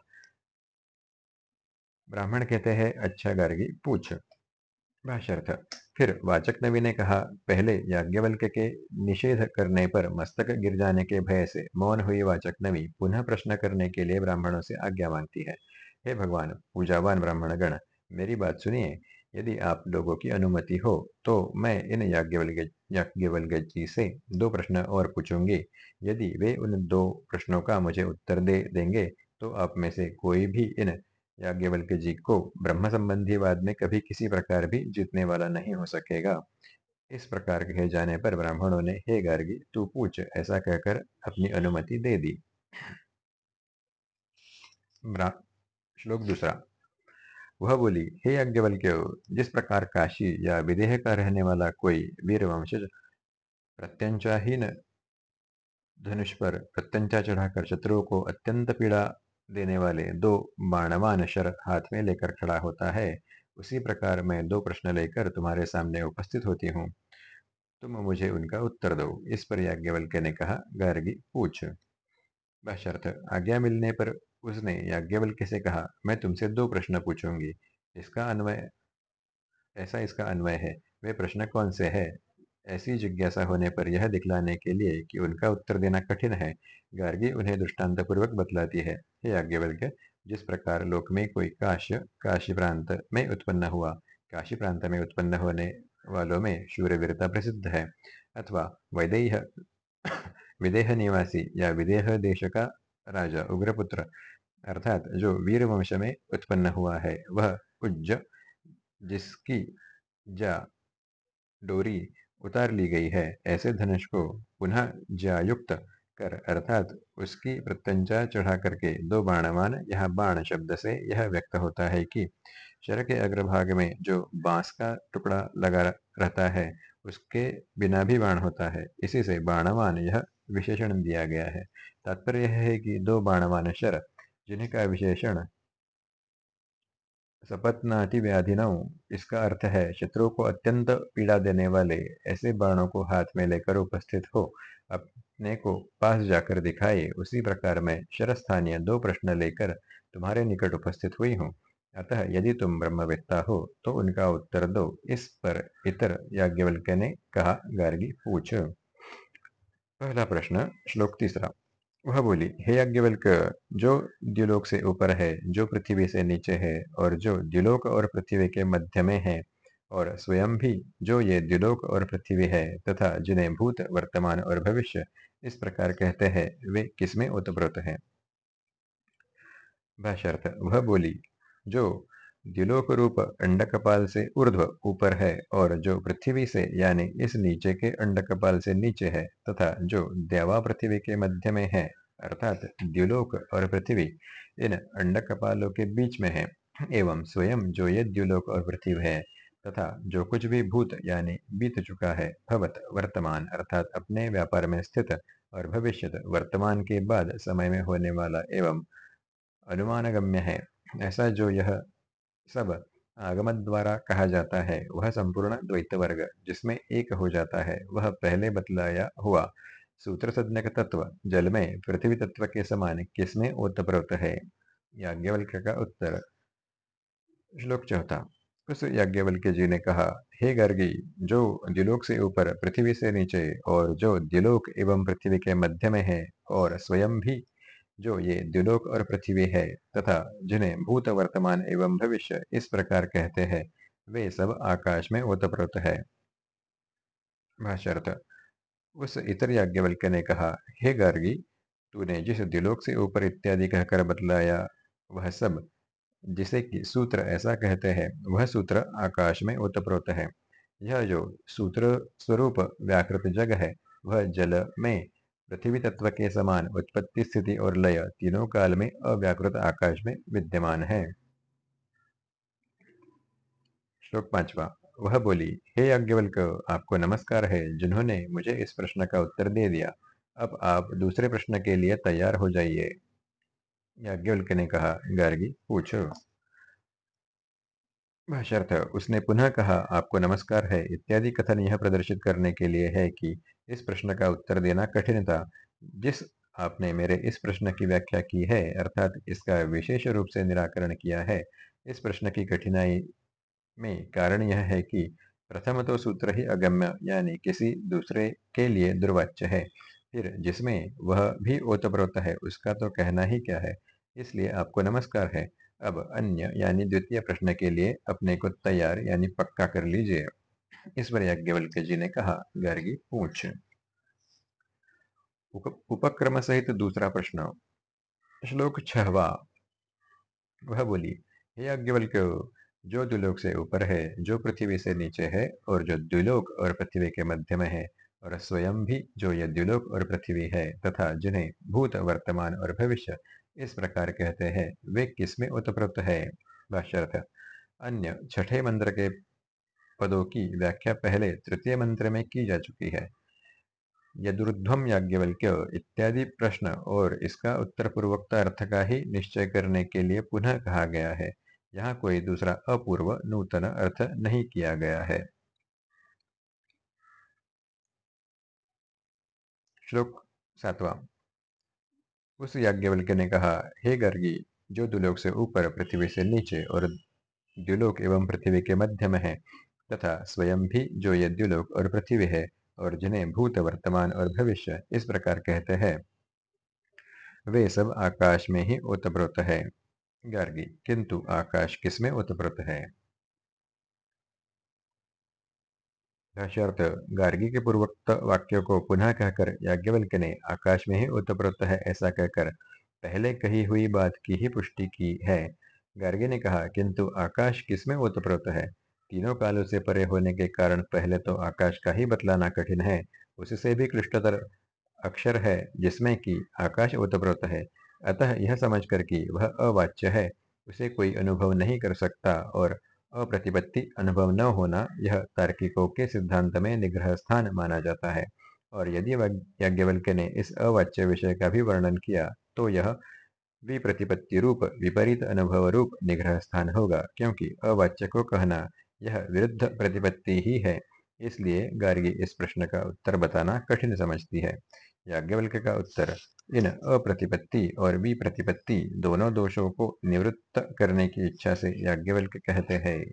ब्राह्मण कहते हैं अच्छा गार्गी, पूछ। भाष्यर्थ, फिर वाचक नवी ने कहा, पहले याज्ञवल्क्य के निषेध करने पर मस्तक गिर जाने के भय से मौन हुई वाचक नवी पुनः प्रश्न करने के लिए ब्राह्मणों से आज्ञा मांगती है। हे भगवान, पूजावान ब्राह्मण गण मेरी बात सुनिए। यदि आप लोगों की अनुमति हो तो मैं इन याज्ञवल्क्य जी से दो प्रश्न और पूछूँगी। यदि वे उन दो प्रश्नों का मुझे उत्तर दे देंगे तो आप में से कोई भी इन याज्ञवल्क्य जी को ब्रह्म संबंधी वाद में कभी किसी प्रकार भी जीतने वाला नहीं हो सकेगा। इस प्रकार कहे जाने पर ब्राह्मणों ने, हे गार्गी, तू पूछ, ऐसा कहकर अपनी अनुमति दे दी। श्लोक दूसरा। वह बोली, हे यज्ञवल्क्य, जिस प्रकार काशी या विदेह का रहने वाला कोई वीर वंशज प्रत्यंचाहीन धनुष पर प्रत्यंचा चढ़ाकर शत्रुओं को अत्यंत पीड़ा देने वाले दो बाणवान शर हाथ में लेकर खड़ा होता है, उसी प्रकार मैं दो प्रश्न लेकर तुम्हारे सामने उपस्थित होती हूँ। तुम मुझे उनका उत्तर दो। इस पर याज्ञवल्क्य ने कहा, गार्गी, पूछ। बशर्थ आज्ञा मिलने पर उसने याज्ञवल्क्य से कहा, मैं तुमसे दो प्रश्न पूछूँगी। इसका अन्वय ऐसा इसका अन्वय है। वे प्रश्न कौन से है? ऐसी जिज्ञासा होने पर यह दिखलाने के लिए कि उनका उत्तर देना कठिन है। गार्गी उन्हें दृष्टांत पूर्वक बतलाती है, हे आज्ञवल्क्य जिस प्रकार लोक में कोई काश काशी प्रांत में उत्पन्न हुआ काशी प्रांत में उत्पन्न होने वालों में शूरवीरता प्रसिद्ध है। अथवा वैदेह, विदेह निवासी या विदेह देश का राजा, उग्रपुत्र अर्थात जो वीर वंश में उत्पन्न हुआ है, वह उज्ज जिसकी जा डोरी उतार ली गई है, ऐसे धनुष को पुनः ज्यायुक्त कर, अर्थात उसकी प्रत्यंचा चढ़ा करके दो बाणवान, यह बाण शब्द से यह व्यक्त होता है कि शर के अग्रभाग में जो बाँस का टुकड़ा लगा रहता है, उसके बिना भी बाण होता है, इसी से बाणवान यह विशेषण दिया गया है। तात्पर्य यह है कि दो बाणवान शर जिनका विशेषण सपत्नाति व्याधिनौ इसका अर्थ है शत्रु को अत्यंत पीड़ा देने वाले ऐसे बाणों को हाथ में लेकर उपस्थित हो, अपने को पास जाकर दिखाए। उसी प्रकार मैं शरस्थानीय दो प्रश्न लेकर तुम्हारे निकट उपस्थित हुई हूँ। अतः यदि तुम ब्रह्मवेत्ता हो तो उनका उत्तर दो। इस पर इतर याज्ञवल्क्य ने कहा, गार्गी, पूछ। पहला प्रश्न, श्लोक तीसरा। वह बोली, हे यज्ञवल्क, जो द्युलोक से ऊपर है, जो पृथ्वी से नीचे है, और जो द्युलोक और पृथ्वी के मध्य में है, और स्वयं भी जो ये द्युलोक और पृथ्वी है, तथा जिन्हें भूत, वर्तमान और भविष्य इस प्रकार कहते हैं, वे किसमें उत्प्रोत है? भाषार्थ वह बोली, जो द्युलोक रूप अंडकपाल से ऊर्ध्व ऊपर है और जो पृथ्वी से, यानी इस नीचे के अंडकपाल से नीचे है तथा जो देवा पृथ्वी के मध्य में है, अर्थात द्युलोक और पृथ्वी, इन अंडकपालों के बीच में है। एवं स्वयं जो ये द्युलोक और पृथ्वी है तथा जो कुछ भी भूत, यानी बीत चुका है, भवत वर्तमान, अर्थात अपने व्यापार में स्थित और भविष्य वर्तमान के बाद समय में होने वाला एवं अनुमानगम्य है। ऐसा जो यह सब आगमत द्वारा कहा जाता है। वह संपूर्ण द्वैत वर्ग जिसमें एक हो जाता है, वह पहले बतलाया हुआ सूत्र सज्ञक तत्व, जल में पृथ्वी तत्व के समान किसमें ओतप्रोत है? याज्ञवल्क्य का उत्तर। श्लोक चौथा। उस याज्ञवल्क्य जी ने कहा, हे गर्गी, जो दिलोक से ऊपर पृथ्वी से नीचे और जो दिलोक एवं पृथ्वी के मध्य में है और स्वयं भी जो ये द्युलोक और पृथ्वी है तथा जिन्हें भूत वर्तमान एवं भविष्य इस प्रकार कहते हैं, वे सब आकाश में ओतप्रोत है। भाष्यर्थ, उस इतर याज्ञवल्क्य ने कहा, हे गार्गी, तूने जिस दिलोक से ऊपर इत्यादि कहकर बतलाया, वह सब, जिसे कि सूत्र ऐसा कहते हैं, वह सूत्र आकाश में ओतप्रोत है। यह जो सूत्र स्वरूप व्याकृत जग है, वह जल में पृथ्वी तत्व के समान उत्पत्ति स्थिति और लय तीनों काल में अव्याकृत आकाश में विद्यमान है। श्लोक पांचवा, वह बोली, हे याज्ञवल्क, आपको नमस्कार है, जिन्होंने मुझे इस प्रश्न का उत्तर दे दिया। अब आप दूसरे प्रश्न के लिए तैयार हो जाइए। याज्ञवल्क ने कहा, गार्गी, पूछो। भाष्यर्थ, उसने पुनः कहा, आपको नमस्कार है। इत्यादि कथन यह प्रदर्शित करने के लिए है कि इस प्रश्न का उत्तर देना कठिन था। जिस आपने मेरे इस प्रश्न की व्याख्या की है, अर्थात इसका विशेष रूप से निराकरण किया है, इस प्रश्न की कठिनाई में कारण यह है कि प्रथम तो सूत्र ही अगम्य, यानी किसी दूसरे के लिए दुर्वाच्य है। फिर जिसमें वह भी ओतप्रोत है, उसका तो कहना ही क्या है? इसलिए आपको नमस्कार है। अब अन्य, यानी द्वितीय प्रश्न के लिए अपने को तैयार, यानी पक्का कर लीजिए। इस पर याज्ञवल्क्य जी ने कहा, गर्गी, पूछ। उपक्रम सहित दूसरा प्रश्न। श्लोक छहवा। वह बोली, हे याज्ञवल्क्य जो द्विलोक से ऊपर है, जो पृथ्वी से नीचे है, और जो द्विलोक और पृथ्वी के मध्य में है, और स्वयं भी जो ये द्विलोक और पृथ्वी है, तथा जिन्हें भूत, वर्तमान और भविष्य इस प्रकार कहते हैं, वे किसमें उत्पृत है? अन्य छठे मंत्र के पदों की व्याख्या पहले तृतीय मंत्र में की जा चुकी है। यदुर्ध्वम याज्ञवल्क्य इत्यादि प्रश्न और इसका उत्तर पूर्वोक्त अर्थ का ही निश्चय करने के लिए पुनः कहा गया है। यहाँ कोई दूसरा अपूर्व नूतन अर्थ नहीं किया गया है। श्लोक सातवा। उस याज्ञवल्क्य ने कहा, हे गर्गी, जो दुलोक से ऊपर पृथ्वी से नीचे और द्युलोक एवं पृथ्वी के मध्य में है तथा स्वयं भी जो ये द्युलोक और पृथ्वी है और जिन्हें भूत, वर्तमान और भविष्य इस प्रकार कहते हैं, वे सब आकाश में ही ओतप्रोत है। गार्गी, किंतु आकाश किसमें ओतप्रोत है? गार्गी के पूर्वोक्त वाक्यों को पुनः कहकर याज्ञवल्क्य ने आकाश में ही ओतप्रोत है ऐसा कहकर पहले कही हुई बात की ही पुष्टि की है। गार्गी ने कहा, किंतु आकाश किसमें ओतप्रोत है? तीनों कालों से परे होने के कारण पहले तो आकाश का ही बतलाना कठिन है। उससे भी क्लिष्टतर अक्षर है, जिसमें कि आकाश ओतप्रोत है। अतः यह समझकर कि वह अवाच्य है। उसे कोई अनुभव नहीं कर सकता और अप्रतिपत्ति अनुभव न होना यह तार्किकों के सिद्धांत में निग्रह स्थान माना जाता है। और यदि याज्ञवल्क्य ने इस अवाच्य विषय का भी वर्णन किया तो यह विप्रतिपत्ति रूप, विपरीत अनुभव रूप निग्रह स्थान होगा, क्योंकि अवाच्य को कहना यह विरुद्ध प्रतिपत्ति ही है। इसलिए गार्गी इस प्रश्न का उत्तर बताना कठिन समझती है। याज्ञवल्क का उत्तर, इन अप्रतिपत्ति और विप्रतिपत्ति दोनों दोषों को निवृत्त करने की इच्छा से याज्ञवल्क कहते हैं।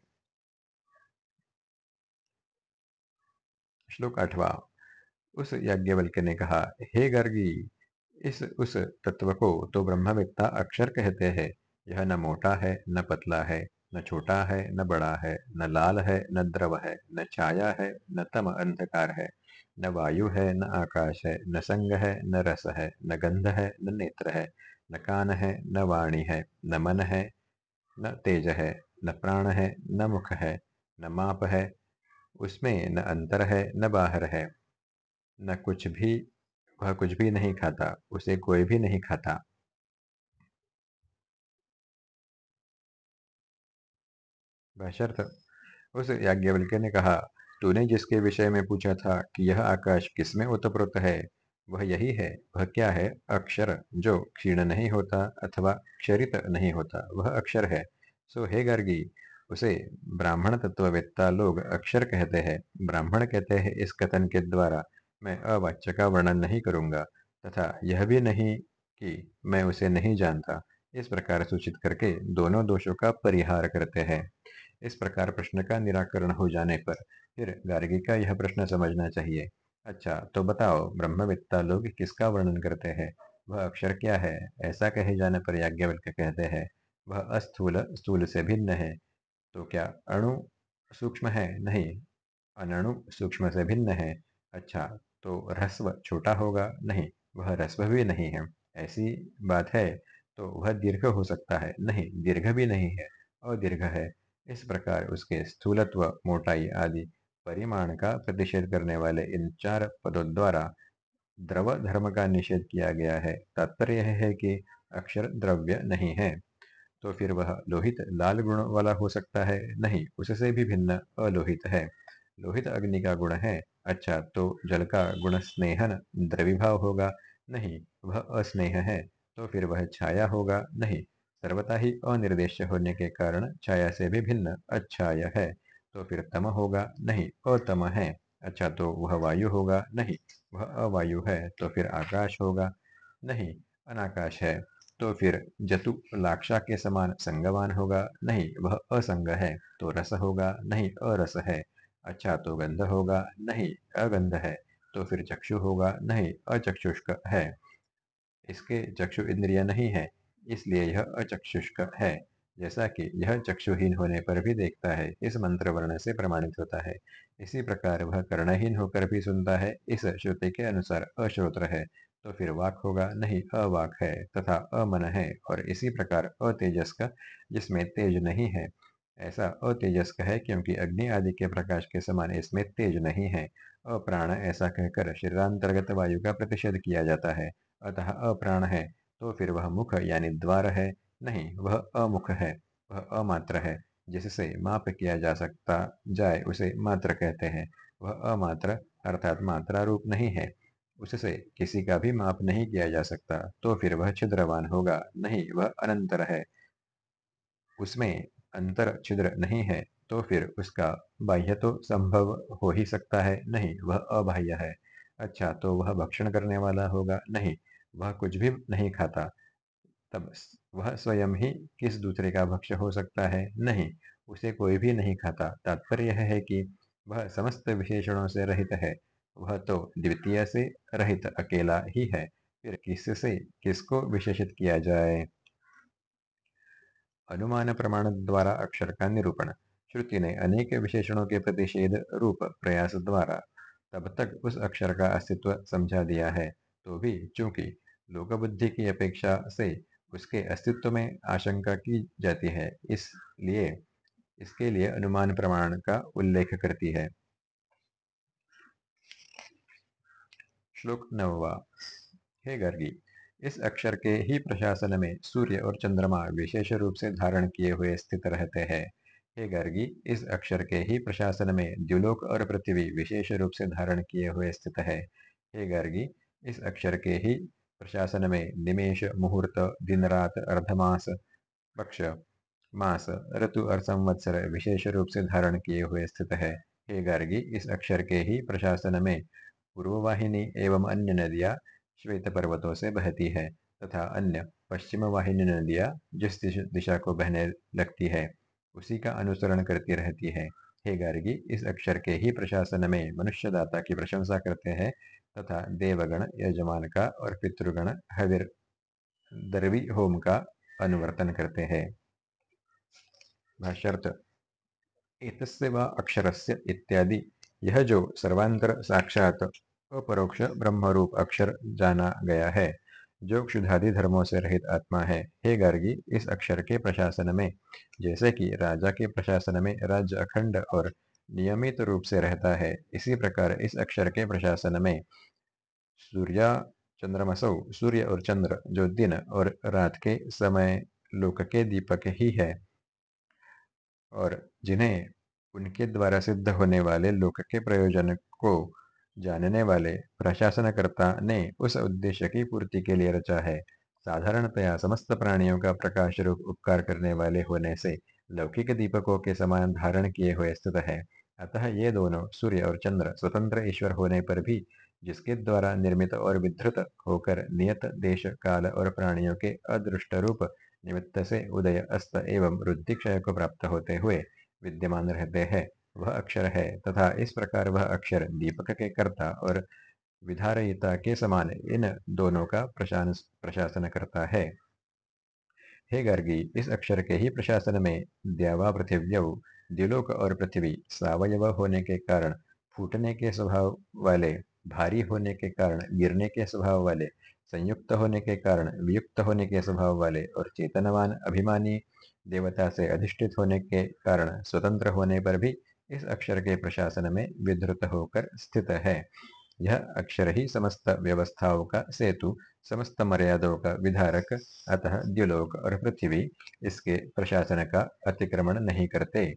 श्लोक आठवा, उस याज्ञवल्क्य ने कहा, हे गर्गी, इस उस तत्व को तो ब्रह्मविद्ता अक्षर कहते हैं। यह न मोटा है, न पतला है। न छोटा है न बड़ा है न लाल है न द्रव है न छाया है न तम अंधकार है न वायु है न आकाश है न संग है न रस है न गंध है न नेत्र है न कान है न वाणी है न मन है न तेज है न प्राण है न मुख है न माप है उसमें न अंतर है न बाहर है न कुछ भी वह कुछ भी नहीं खाता उसे कोई भी नहीं खाता बशर्त। उस याज्ञवल्क्य ने कहा, तूने जिसके विषय में पूछा था कि यह आकाश किसमें ओतप्रोत है, वह यही है, वह क्या है? अक्षर, जो क्षीण नहीं होता अथवा क्षरित नहीं होता, वह अक्षर है। सो हे गर्गी, उसे ब्राह्मण तत्ववेत्ता लोग अक्षर कहते हैं। ब्राह्मण कहते हैं इस कथन के द्वारा, मैं अवाच्य का वर्णन नहीं करूँगा, तथा यह भी नहीं कि मैं उसे नहीं जानता। इस प्रकार सूचित करके दोनों दोषों का परिहार करते हैं। इस प्रकार प्रश्न का निराकरण हो जाने पर फिर गार्गी का यह प्रश्न समझना चाहिए। अच्छा तो बताओ, ब्रह्मविद्ता लोग किसका वर्णन करते हैं? वह अक्षर क्या है? ऐसा कहे जाने पर याज्ञवल्क्य कहते हैं, वह अस्थूल, स्थूल से भिन्न है। तो क्या अणु सूक्ष्म है? नहीं, अनणु सूक्ष्म से भिन्न है। अच्छा तो रस्व छोटा होगा? नहीं, वह रस्व भी नहीं है। ऐसी बात है तो वह दीर्घ हो सकता है। नहीं, दीर्घ भी नहीं है, अदीर्घ है। इस प्रकार उसके स्थूलत्व, मोटाई आदि परिमाण का प्रतिषेध करने वाले इन चार पदों द्वारा द्रव धर्म का निषेध किया गया है। तात्पर्य है कि अक्षर द्रव्य नहीं है तो फिर वह लोहित लाल गुण वाला हो सकता है। नहीं, उससे भी भिन्न अलोहित है। लोहित अग्नि का गुण है। अच्छा तो जल का गुण स्नेहन द्रविभाव होगा। नहीं, वह अस्नेह है तो फिर वह छाया होगा। नहीं सर्वथा ही अनिर्देश होने के कारण छाया से भी भिन्न अच्छाय है। तो फिर तम होगा नहीं, अतम है। अच्छा तो वह वायु होगा नहीं, वह अवायु है। तो फिर आकाश होगा नहीं, अनाकाश है। तो फिर जतु लाक्षा के समान संगवान होगा नहीं, वह असंग है। तो रस होगा नहीं, अरस है। अच्छा तो गंध होगा नहीं, अगंध है। तो फिर चक्षु होगा नहीं, अचक्षुष्क है। इसके चक्षु इंद्रिय नहीं है। इसलिए यह अचक्षुष्क है। जैसा कि यह चक्षुहीन होने पर भी देखता है, इस मंत्र वर्ण से प्रमाणित होता है। इसी प्रकार वह कर्णहीन होकर भी सुनता है, इस श्रुति के अनुसार अश्रोत्र है तो फिर वाक होगा, नहीं, अवाक है तथा अमन है, और इसी प्रकार अतेजस का जिसमें तेज नहीं है। ऐसा अतेजस का है क्योंकि अग्नि आदि के प्रकाश के समान इसमें तेज नहीं है। अप्राण ऐसा कहकर शरीरांतर्गत वायु का प्रतिषेध किया जाता है। अतः अप्राण है। तो फिर वह मुख यानी द्वार है। नहीं, वह अमुख है, वह अमात्र है। जिससे माप किया जा सकता जाए, उसे मात्र कहते हैं। वह अमात्र अर्थात मात्रा रूप नहीं है। उससे किसी का भी माप नहीं किया जा सकता तो फिर वह छिद्रवान होगा। नहीं, वह अनंतर है। उसमें अंतर छिद्र नहीं है तो फिर उसका बाह्य तो संभव हो ही सकता है। नहीं, वह अबाह्य है। अच्छा तो वह भक्षण करने वाला होगा। नहीं वह कुछ भी नहीं खाता। तब वह स्वयं ही किस दूसरे का भक्ष्य हो सकता है? नहीं, उसे कोई भी नहीं खाता। तात्पर्य है कि वह समस्त विशेषणों से रहित है। वह तो द्वितीय से रहित अकेला ही है। फिर किससे, किसको विशेषित किया जाए? अनुमान प्रमाण द्वारा अक्षर का निरूपण। श्रुति ने अनेक विशेषणों के प्रतिषेध रूप प्रयास द्वारा तब तक उस अक्षर का अस्तित्व समझा दिया है। तो भी, चूँकि लोक बुद्धि की अपेक्षा से उसके अस्तित्व में आशंका की जाती है। इसलिए, इसके लिए अनुमान प्रमाण का उल्लेख करती है। श्लोक नववा हे गर्गी, इस अक्षर के ही प्रशासन में सूर्य और चंद्रमा विशेष रूप से धारण किए हुए स्थित रहते हैं। हे गर्गी, इस अक्षर के ही प्रशासन में द्युलोक और पृथ्वी विशेष रूप से धारण किए हुए स्थित है। हे गर्गी, इस अक्षर के ही प्रशासन में निमेश मुहूर्त दिन रात अर्धमास, पक्ष, मास, ऋतु और संवत्सर विशेष रूप से धारण किए हुए स्थित है। हे गर्गी, इस अक्षर के ही प्रशासन में पूर्ववाहिनी एवं अन्य नदियाँ श्वेत पर्वतों से बहती है तथा अन्य पश्चिम वाहिनी नदियाँ जिस दिशा को बहने लगती है, उसी का अनुसरण करती रहती है। हे गार्गी, इस अक्षर के ही प्रशासन में मनुष्य दाता की प्रशंसा करते हैं तथा देवगण यजमान का और पितृगण हविर, दरवी होम का अनुवर्तन करते हैं। भाष्यर्थ इतस्य व अक्षरस्य इत्यादि। यह जो सर्वांतर साक्षात अपरोक्ष ब्रह्मरूप अक्षर जाना गया है, जो क्षुधादि धर्मों से रहित आत्मा है। हे गर्गी, इस अक्षर के प्रशासन में, जैसे कि राजा के प्रशासन में राज्य अखंड और नियमित रूप से रहता है, इसी प्रकार इस अक्षर के प्रशासन में सूर्य चंद्रमसौ सूर्य और चंद्र जो दिन और रात के समय लोक के दीपक ही है और जिन्हें उनके द्वारा सिद्ध होने वाले लोक के प्रयोजन को जानने वाले प्रशासनकर्ता ने उस उद्देश्य की पूर्ति के लिए रचा है। साधारणतया समस्त प्राणियों का प्रकाश रूप उपकार करने वाले होने से लौकिक दीपकों के समान धारण किए हुए स्थित है। अतः ये दोनों सूर्य और चंद्र स्वतंत्र ईश्वर होने पर भी जिसके द्वारा निर्मित और विधृत होकर नियत देश, काल और प्राणियों के अदृष्ट रूप निमित्त से उदय, अस्त एवं वृद्धि क्षय को प्राप्त होते हुए विद्यमान रहते हैं। वह अक्षर है तथा इस प्रकार वह अक्षर दीपक के कर्ता और विधारयिता के समान इन दोनों का प्रशासन करता है। हे गर्गी, इस अक्षर के ही प्रशासन में द्यावा पृथिव्यव दिलोक और पृथ्वी सावयव होने के कारण फूटने के स्वभाव वाले भारी होने के कारण, गिरने के स्वभाव वाले, संयुक्त होने के कारण, वियुक्त होने के स्वभाव वाले और चेतनवान अभिमानी देवता से अधिष्ठित होने के कारण स्वतंत्र होने पर भी इस अक्षर के प्रशासन में विधृत होकर स्थित है। यह अक्षर ही समस्त व्यवस्थाओं का सेतु, समस्त मर्यादाओं का विधारक, अतः द्युलोक और पृथ्वी इसके प्रशासन का अतिक्रमण नहीं करते।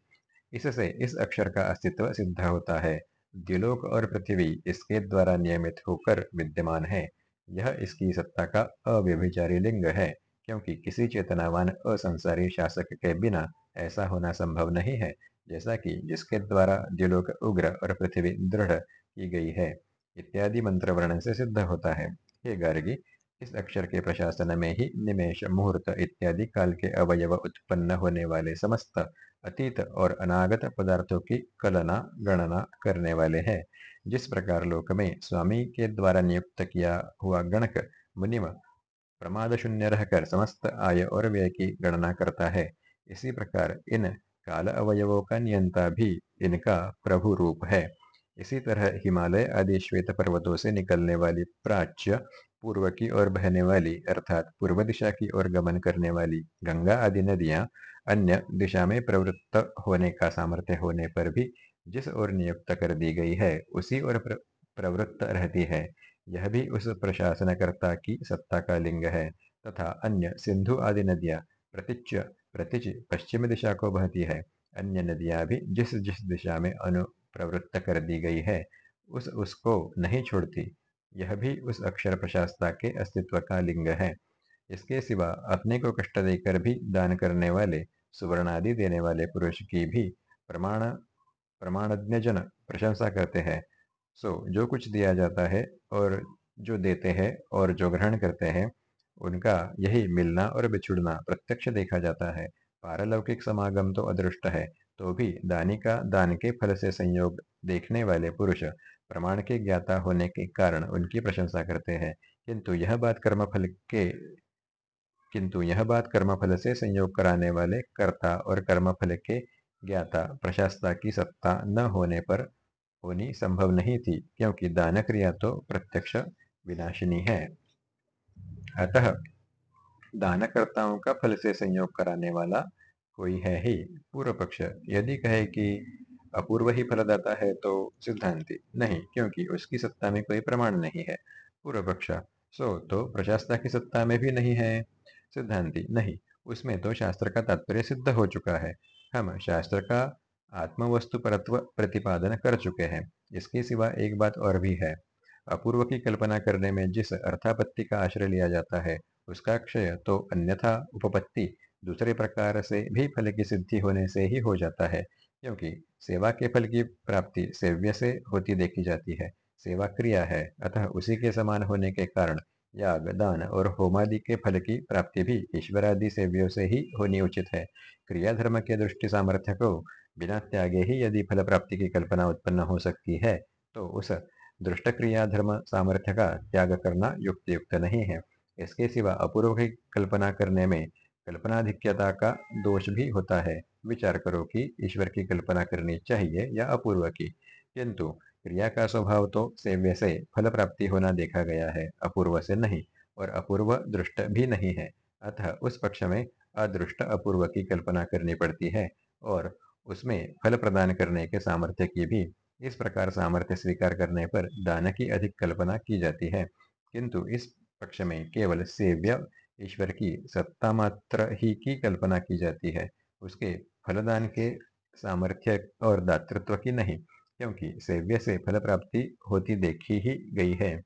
इससे इस अक्षर का अस्तित्व सिद्ध होता है। द्युलोक और पृथ्वी इसके द्वारा नियमित होकर विद्यमान है। यह इसकी सत्ता का अव्यभिचारी लिंग है, क्योंकि किसी चेतनावान असंसारी शासक के बिना ऐसा होना संभव नहीं है, जैसा कि जिसके द्वारा द्युलोक उग्र और पृथ्वी दृढ़ की गई है, इत्यादि मंत्र वर्णन से सिद्ध होता है। हे गार्गी, इस अक्षर के प्रशासन में ही निमेश, मुहूर्त इत्यादि काल के अवयव उत्पन्न होने वाले समस्त अतीत और अनागत पदार्थों की कलना, गणना करने वाले हैं। जिस प्रकार लोक में स्वामी के द्वारा नियुक्त किया हुआ गणक मुनिम प्रमाद शून्य रहकर समस्त आय और व्यय की गणना करता है, इसी प्रकार इन काल अवयवों का नियंता भी इनका प्रभु रूप है। इसी तरह हिमालय आदि श्वेत पर्वतों से निकलने वाली प्राच्य, पूर्व की ओर बहने वाली, अर्थात पूर्व दिशा की ओर गमन करने वाली गंगा आदि नदियाँ अन्य दिशा में प्रवृत्त होने का सामर्थ्य होने पर भी जिस ओर नियुक्त कर दी गई है, उसी ओर प्रवृत्त रहती है। यह भी उस प्रशासनकर्ता की सत्ता का लिंग है तथा अन्य सिंधु आदि नदियाँ प्रतिच प्रतिच पश्चिम दिशा को बहती है। अन्य नदियाँ भी जिस जिस दिशा में अनुप्रवृत्त कर दी गई है, उस, उसको नहीं छोड़ती। यह भी उस अक्षर प्रशास्ता के अस्तित्व का लिंग है। इसके सिवा अपने को कष्ट देकर भी दान करने वाले सुवर्ण आदि देने वाले पुरुष की भी प्रमाण प्रमाणज्ञ जन प्रशंसा करते हैं। सो जो कुछ दिया जाता है और जो देते हैं और जो ग्रहण करते हैं, उनका यही मिलना और बिछुड़ना प्रत्यक्ष देखा जाता है। पारलौकिक समागम तो अदृष्ट है तो भी दानी का, दान के फल से संयोग देखने वाले पुरुष प्रमाण के ज्ञाता होने के कारण उनकी प्रशंसा करते हैं। किंतु यह बात कर्मफल के किंतु यह बात कर्मफल से संयोग कराने वाले कर्ता और कर्मफल के ज्ञाता प्रशास्ता की सत्ता न होने पर होनी संभव नहीं थी, क्योंकि दान क्रिया तो प्रत्यक्ष विनाशिनी है। अतः दानकर्ताओं का फल से संयोग कराने वाला कोई है ही पूर्व पक्ष। यदि कहे कि अपूर्व ही फलदाता है तो सिद्धांति नहीं, क्योंकि उसकी सत्ता में कोई प्रमाण नहीं है। पूर्व पक्ष, सो तो प्रशास्ता की सत्ता में भी नहीं है। सिद्धांति। नहीं, उसमें तो शास्त्र का तात्पर्य सिद्ध हो चुका है। हम शास्त्र का आत्मवस्तु परत्व प्रतिपादन कर चुके हैं। इसके सिवा एक बात और भी है। अपूर्व की कल्पना करने में जिस अर्थापत्ति का आश्रय लिया जाता है, उसका क्षय तो अन्यथा उपपत्ति, दूसरे प्रकार से भी फल की सिद्धि होने से ही हो जाता है, क्योंकि सेवा के फल की प्राप्ति सेव्य से होती देखी जाती है। सेवा क्रिया है, अतः उसी के समान होने के कारण याग दान और होमादि के फल की प्राप्ति भी ईश्वरादि सेव्यों से ही होनी उचित है। क्रिया धर्म के दृष्टि सामर्थ्य को बिना त्यागे ही यदि फल प्राप्ति की कल्पना उत्पन्न हो सकती है तो उस दृष्ट क्रिया धर्म सामर्थ्य का त्याग करना युक्त युक्त नहीं है। इसके सिवा अपूर्व की कल्पना करने में कल्पनाधिक्यता का दोष भी होता है। विचार करो कि ईश्वर की कल्पना करनी चाहिए या अपूर्व की, किंतु क्रिया का स्वभाव तो सेव्य से फल प्राप्ति होना देखा गया है, अपूर्व से नहीं और अपूर्व दृष्ट भी नहीं है। अतः उस पक्ष में अदृष्ट अपूर्व की कल्पना करनी पड़ती है और उसमें फल प्रदान करने के सामर्थ्य की भी इस प्रकार सामर्थ्य स्वीकार करने पर दान की अधिक कल्पना की जाती है। किंतु इस पक्ष में केवल सेव्य ईश्वर की सत्ता मात्र ही की कल्पना की जाती है। उसके फलदान के सामर्थ्य और दातृत्व की नहीं। क्योंकि सेव्य से फल प्राप्ति होती देखी ही गई है।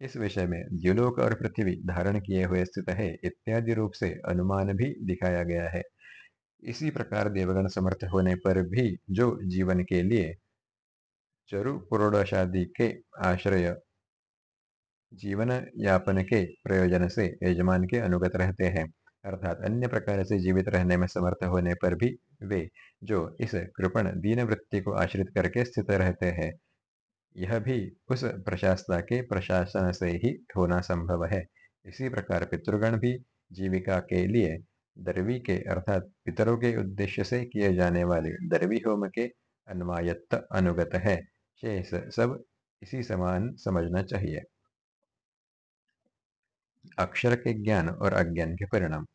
इस विषय में द्युलोक और पृथ्वी धारण किए हुए स्थित है, इत्यादि रूप से अनुमान भी दिखाया गया है। इसी प्रकार देवगण समर्थ होने पर भी जो जीवन के लिए चरु पुरोडादि के आश्रय, जीवन यापन के प्रयोजन से यजमान के अनुगत रहते हैं। अर्थात अन्य प्रकार से जीवित रहने में समर्थ होने पर भी वे, जो इस कृपण दीन वृत्ति को आश्रित करके स्थित रहते हैं, यह भी उस प्रशासता के प्रशासन से ही होना संभव है। इसी प्रकार पितृगण भी जीविका के लिए दरवी के, अर्थात पितरों के उद्देश्य से किए जाने वाले दरवी होम के अन्वायत्त अनुगत है। शेष सब इसी समान समझना चाहिए। अक्षर के ज्ञान और अज्ञान के परिणाम।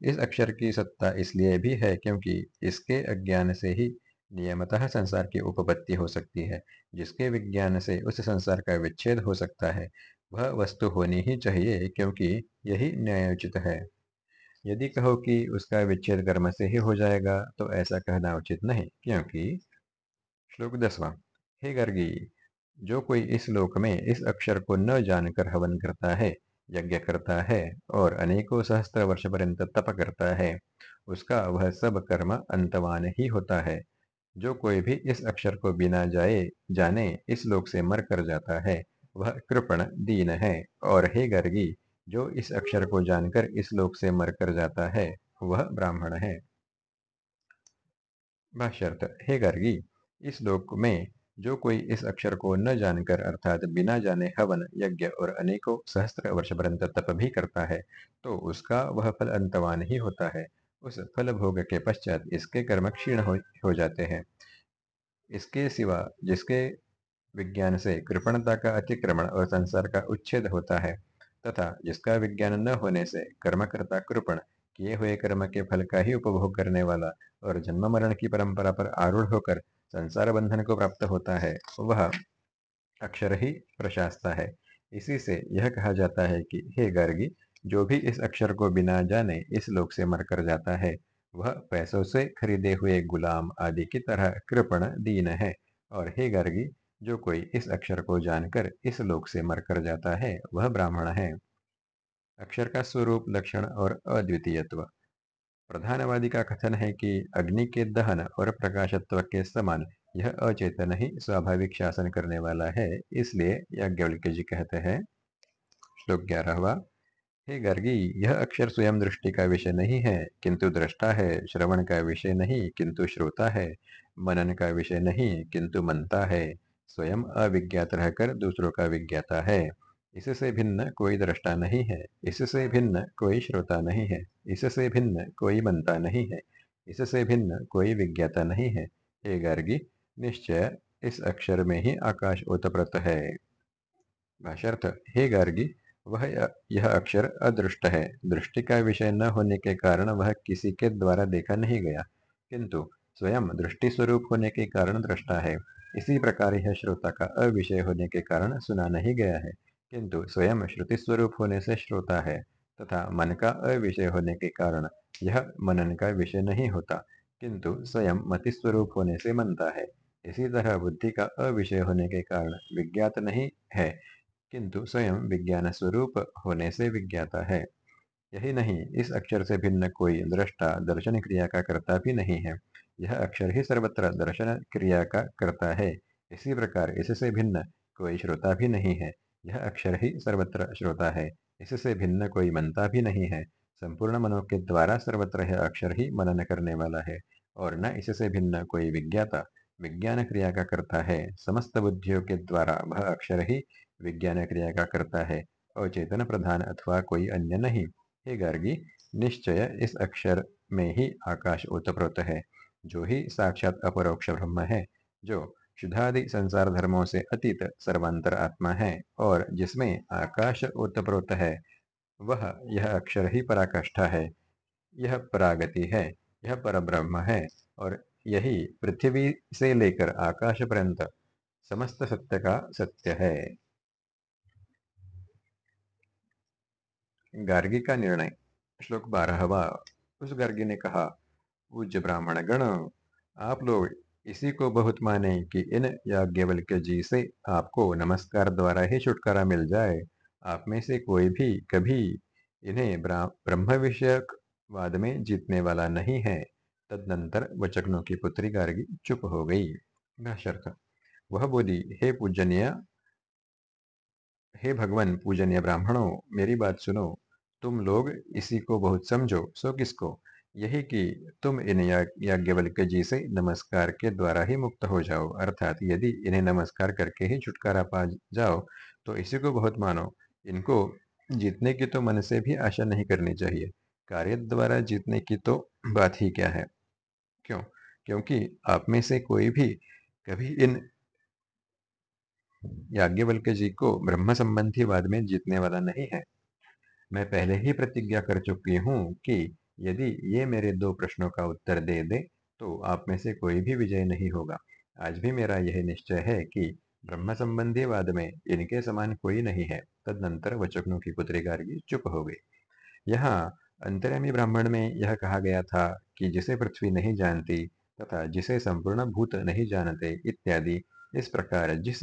इस अक्षर की सत्ता इसलिए भी है क्योंकि इसके अज्ञान से ही नियमतः संसार की उपपत्ति हो सकती है, जिसके विज्ञान से उस संसार का विच्छेद हो सकता है। वह वस्तु होनी ही चाहिए क्योंकि यही न्यायोचित है। यदि कहो कि उसका विच्छेद कर्म से ही हो जाएगा तो ऐसा कहना उचित नहीं, क्योंकि श्लोक दसवां, हे गर्गी, जो कोई इस लोक में इस अक्षर को न जानकर हवन करता है यज्ञ करता है और अनेकों सहस्त्र वर्ष पर्यंत तप करता है। उसका वह सब कर्म अंतवान ही होता है। जो कोई भी इस अक्षर को बिना जाए, जाने, इस लोक से मर कर जाता है, वह कृपण दीन है। और हे गर्गी, जो इस अक्षर को जानकर इस लोक से मर कर जाता है, वह ब्राह्मण है। भाष्यर्थ, हे गर्गी, इस लोक में जो कोई इस अक्षर को न जानकर अर्थात बिना जाने हवन यज्ञ और अनेकों सहस्त्र वर्ष पर्यंत तप भी करता है तो उसका वह फल अंतवान ही होता है। उस फल भोग के पश्चात इसके कर्म क्षीण हो, हो जाते हैं। इसके सिवा जिसके विज्ञान से कृपणता का अतिक्रमण और संसार का उच्छेद होता है तथा जिसका विज्ञान न होने से कर्मकर्ता कृपण किए हुए कर्म के फल का ही उपभोग करने वाला और जन्म मरण की परंपरा पर आरूढ़ होकर संसार बंधन को प्राप्त होता है, वह अक्षर ही प्रशास्ता है। इसी से यह कहा जाता है कि, हे गर्गी, जो भी इस अक्षर को बिना जाने इस लोक से मरकर जाता है, वह पैसों से खरीदे हुए गुलाम आदि की तरह कृपण दीन है। और हे गर्गी, जो कोई इस अक्षर को जानकर इस लोक से मरकर जाता है, वह ब्राह्मण है। अक्षर का स्वरूप, लक्षण और अद्वितीयत्व। प्रधानवादी का कथन है कि अग्नि के दहन और प्रकाशत्व के समान यह अचेतन ही स्वाभाविक शासन करने वाला है, इसलिए याज्ञवल्क्य जी कहते हैं। श्लोक ग्यारहवा, हे गर्गी, यह अक्षर स्वयं दृष्टि का विषय नहीं है, किंतु दृष्टा है, श्रवण का विषय नहीं, किंतु श्रोता है, मनन का विषय नहीं, किंतु मनता है, स्वयं अविज्ञात रहकर दूसरों का विज्ञाता है। इससे भिन्न कोई दृष्टा नहीं है, इससे भिन्न कोई श्रोता नहीं है, इससे भिन्न कोई बनता नहीं है, इससे भिन्न कोई विज्ञाता नहीं है। हे गर्गी निश्चय इस अक्षर में ही आकाश ओतप्रत है। भाषार्थ हे गार्गी, वह यह अक्षर अदृष्ट है। दृष्टि का विषय न होने के कारण वह किसी के द्वारा देखा नहीं गया, किंतु स्वयं दृष्टि स्वरूप होने के कारण दृष्टा है। इसी प्रकार यह श्रोता का अविषय होने के कारण सुना नहीं गया है। किंतु स्वयं श्रुति स्वरूप होने से श्रोता है तथा मन का अविषय होने के कारण यह मनन का विषय नहीं होता, किंतु स्वयं मति स्वरूप होने से मनता है। इसी तरह बुद्धि का अविषय होने के कारण विज्ञात नहीं है, किंतु स्वयं विज्ञान स्वरूप होने से विज्ञाता है। यही नहीं, इस अक्षर से भिन्न कोई दृष्टा दर्शन क्रिया का करता भी नहीं है। यह अक्षर ही सर्वत्र दर्शन क्रिया का करता है। इसी प्रकार इससे भिन्न कोई श्रोता भी नहीं है। यह अक्षर ही सर्वत्र श्रोता है। इससे भिन्न कोई मनता भी नहीं है। संपूर्ण मनों के द्वारा सर्वत्र यह अक्षर ही मनन करने वाला है। और न इससे भिन्न कोई विज्ञाता, विज्ञान क्रिया का करता है। समस्त बुद्धियों के द्वारा वह अक्षर ही विज्ञान क्रिया का करता है। और चेतन प्रधान अथवा कोई अन्य नहीं। हे गर्गी, निश्चय इस अक्षर में ही आकाश ओतप्रोत है। जो ही साक्षात अपरोक्ष ब्रह्म है। जो शुद्धादि संसार धर्मों से अतीत सर्वांतर आत्मा है, और जिसमें आकाश ओतप्रोत है, वह यह अक्षर ही पराकाष्ठा है। यह परागति है, यह परब्रह्म है, और यही पृथ्वी से लेकर आकाश पर्यंत समस्त सत्य का सत्य है। गार्गी का निर्णय, श्लोक बारहवा, उस गार्गी ने कहा, पूज्य ब्राह्मण गण आप लोग इसी को बहुत माने कि इन याज्ञवल्क्य जी से आपको नमस्कार द्वारा ही छुटकारा मिल जाए। आप में से कोई भी कभी इन्हें ब्रह्म विषयक वाद में जीतने वाला नहीं है। तदनंतर वचकनों की पुत्री गार्गी चुप हो गई। वह बोली, हे पूजनीय, हे भगवान पूजनीय ब्राह्मणों, मेरी बात सुनो। तुम लोग इसी को बहुत समझो, सो किसको? यही कि तुम इन याज्ञवल्क्य जी से नमस्कार के द्वारा ही मुक्त हो जाओ। अर्थात यदि इन्हें नमस्कार करके ही छुटकारा पा जाओ तो इसी को बहुत मानो। इनको जीतने की तो मन से भी आशा नहीं करनी चाहिए। कार्य द्वारा जीतने की तो बात ही क्या है? क्यों? क्योंकि आप में से कोई भी कभी इन याज्ञवल्क्य जी को ब्रह्म संबंधी वाद में जीतने वाला नहीं है। मैं पहले ही प्रतिज्ञा कर चुकी हूँ कि यदि ये मेरे दो प्रश्नों का उत्तर दे दे तो आप में से कोई भी विजय नहीं होगा। आज भी मेरा यह निश्चय है कि ब्रह्म संबंधी वाद में इनके समान कोई नहीं है। तदनंतर वचकनों की पुत्री गार्गी चुप हो गई। यहाँ अंतर्यामी ब्राह्मण में यह कहा गया था कि जिसे पृथ्वी नहीं जानती तथा जिसे संपूर्ण भूत नहीं जानते इत्यादि, इस प्रकार जिस,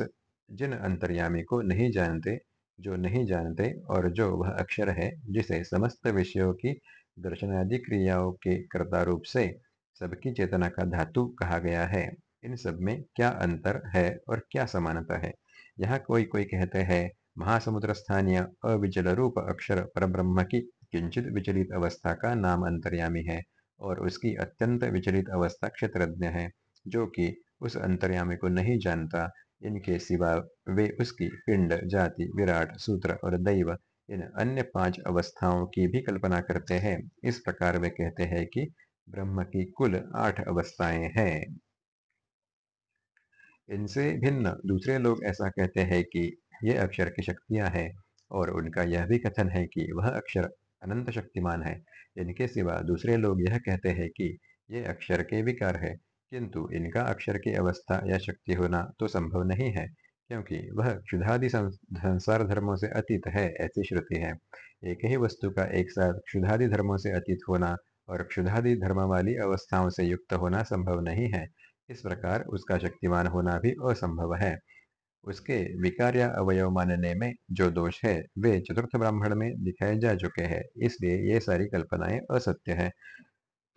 जिन अंतर्यामी को नहीं जानते, जो नहीं जानते और जो वह अक्षर है, जिसे समस्त विषयों की दर्शनादि क्रियाओं के कर्ता रूप से सबकी चेतना का धातु कहा गया है। इन सब में क्या अंतर है और क्या समानता है? यहाँ कोई कोई कहते हैं महासमुद्र स्थानीय अविचल रूप अक्षर परब्रह्म की किंचित विचलित अवस्था का नाम अंतर्यामी है और उसकी अत्यंत विचलित अवस्था क्षेत्रज्ञ है, जो कि उस अंतर्यामी को नहीं जानता। इनके सिवा वे उसकी पिंड, जाति, विराट, सूत्र और दैव इन अन्य पाँच अवस्थाओं की भी कल्पना करते हैं। इस प्रकार वे कहते हैं कि ब्रह्म की कुल आठ अवस्थाएँ हैं। इनसे भिन्न दूसरे लोग ऐसा कहते हैं कि ये अक्षर की शक्तियाँ हैं और उनका यह भी कथन है कि वह अक्षर अनंत शक्तिमान है। इनके सिवा दूसरे लोग यह कहते हैं कि ये अक्षर के विकार है, किंतु इनका अक्षर की अवस्था या शक्ति होना तो संभव नहीं है। क्योंकि वह क्षुधादि संसार धर्मों से अतीत है, ऐसी श्रुति है। एक ही वस्तु का एक साथ क्षुधादि धर्मों से अतीत होना और क्षुधादि धर्म वाली अवस्थाओं से युक्त होना संभव नहीं है। इस प्रकार उसका शक्तिमान होना भी असंभव है। उसके विकार या अवयव मानने में जो दोष है, वे चतुर्थ ब्राह्मण में दिखाए जा चुके हैं, इसलिए ये सारी कल्पनाएँ असत्य है।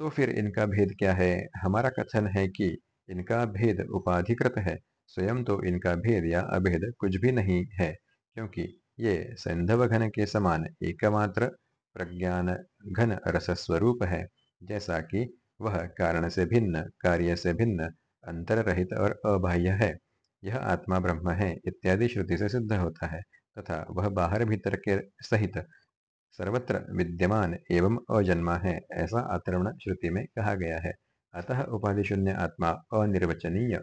तो फिर इनका भेद क्या है? हमारा कथन है कि इनका भेद उपाधिकृत है। स्वयं तो इनका भेद या अभेद कुछ भी नहीं है, क्योंकि ये सैंधव घन के समान एकमात्र प्रज्ञान घन रस स्वरूप है, जैसा कि वह कारण से भिन्न, कार्य से भिन्न, अंतर रहित और अबाह्य है। यह आत्मा ब्रह्म है, इत्यादि श्रुति से सिद्ध होता है, तथा वह बाहर भीतर के सहित सर्वत्र विद्यमान एवं अजन्मा है, ऐसा आतरण श्रुति में कहा गया है। अतः उपाधि शून्य आत्मा अनिर्वचनीय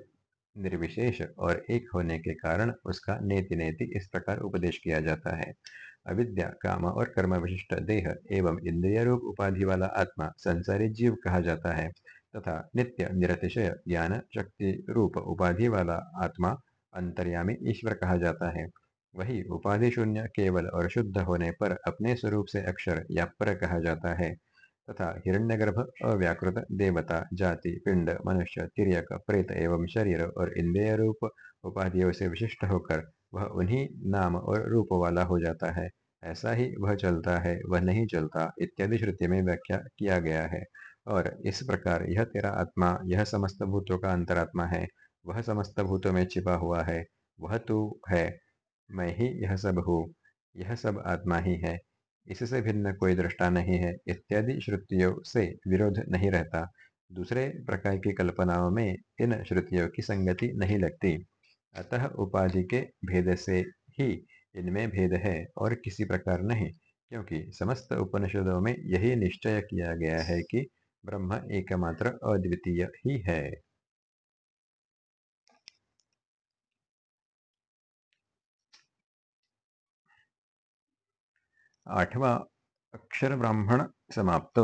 निर्विशेष और एक होने के कारण उसका नेति नेति इस प्रकार उपदेश किया जाता है। अविद्या, काम और कर्म विशिष्ट देह एवं इंद्रिय रूप उपाधि वाला आत्मा संसारी जीव कहा जाता है तथा नित्य, निरतिशय, ज्ञान, शक्ति रूप उपाधि वाला आत्मा अंतर्यामी ईश्वर कहा जाता है। वही उपाधि शून्य केवल और शुद्ध होने पर अपने स्वरूप से अक्षर या पर कहा जाता है। तथा हिरण्यगर्भ, अव्याकृत, देवता, जाति, पिंड, मनुष्य तिरक प्रेत एवं शरीर और इंद्रिय रूप उपाधियों से विशिष्ट होकर वह उन्हीं नाम और रूप वाला हो जाता है। ऐसा ही वह चलता है, वह नहीं चलता इत्यादि श्रुति में व्याख्या किया गया है। और इस प्रकार यह तेरा आत्मा, यह समस्त भूतों का अंतरात्मा है, वह समस्त भूतों में छिपा हुआ है, वह तू है, मैं ही यह सब हूँ, यह सब आत्मा ही है। इससे भिन्न कोई दृष्टा नहीं है, इत्यादि श्रुतियों से विरोध नहीं रहता। दूसरे प्रकार की कल्पनाओं में इन श्रुतियों की संगति नहीं लगती। अतः उपाधि के भेद से ही इनमें भेद है और किसी प्रकार नहीं, क्योंकि समस्त उपनिषदों में यही निश्चय किया गया है कि ब्रह्म एकमात्र अद्वितीय ही है। आठवां अक्षर ब्राह्मण समाप्त।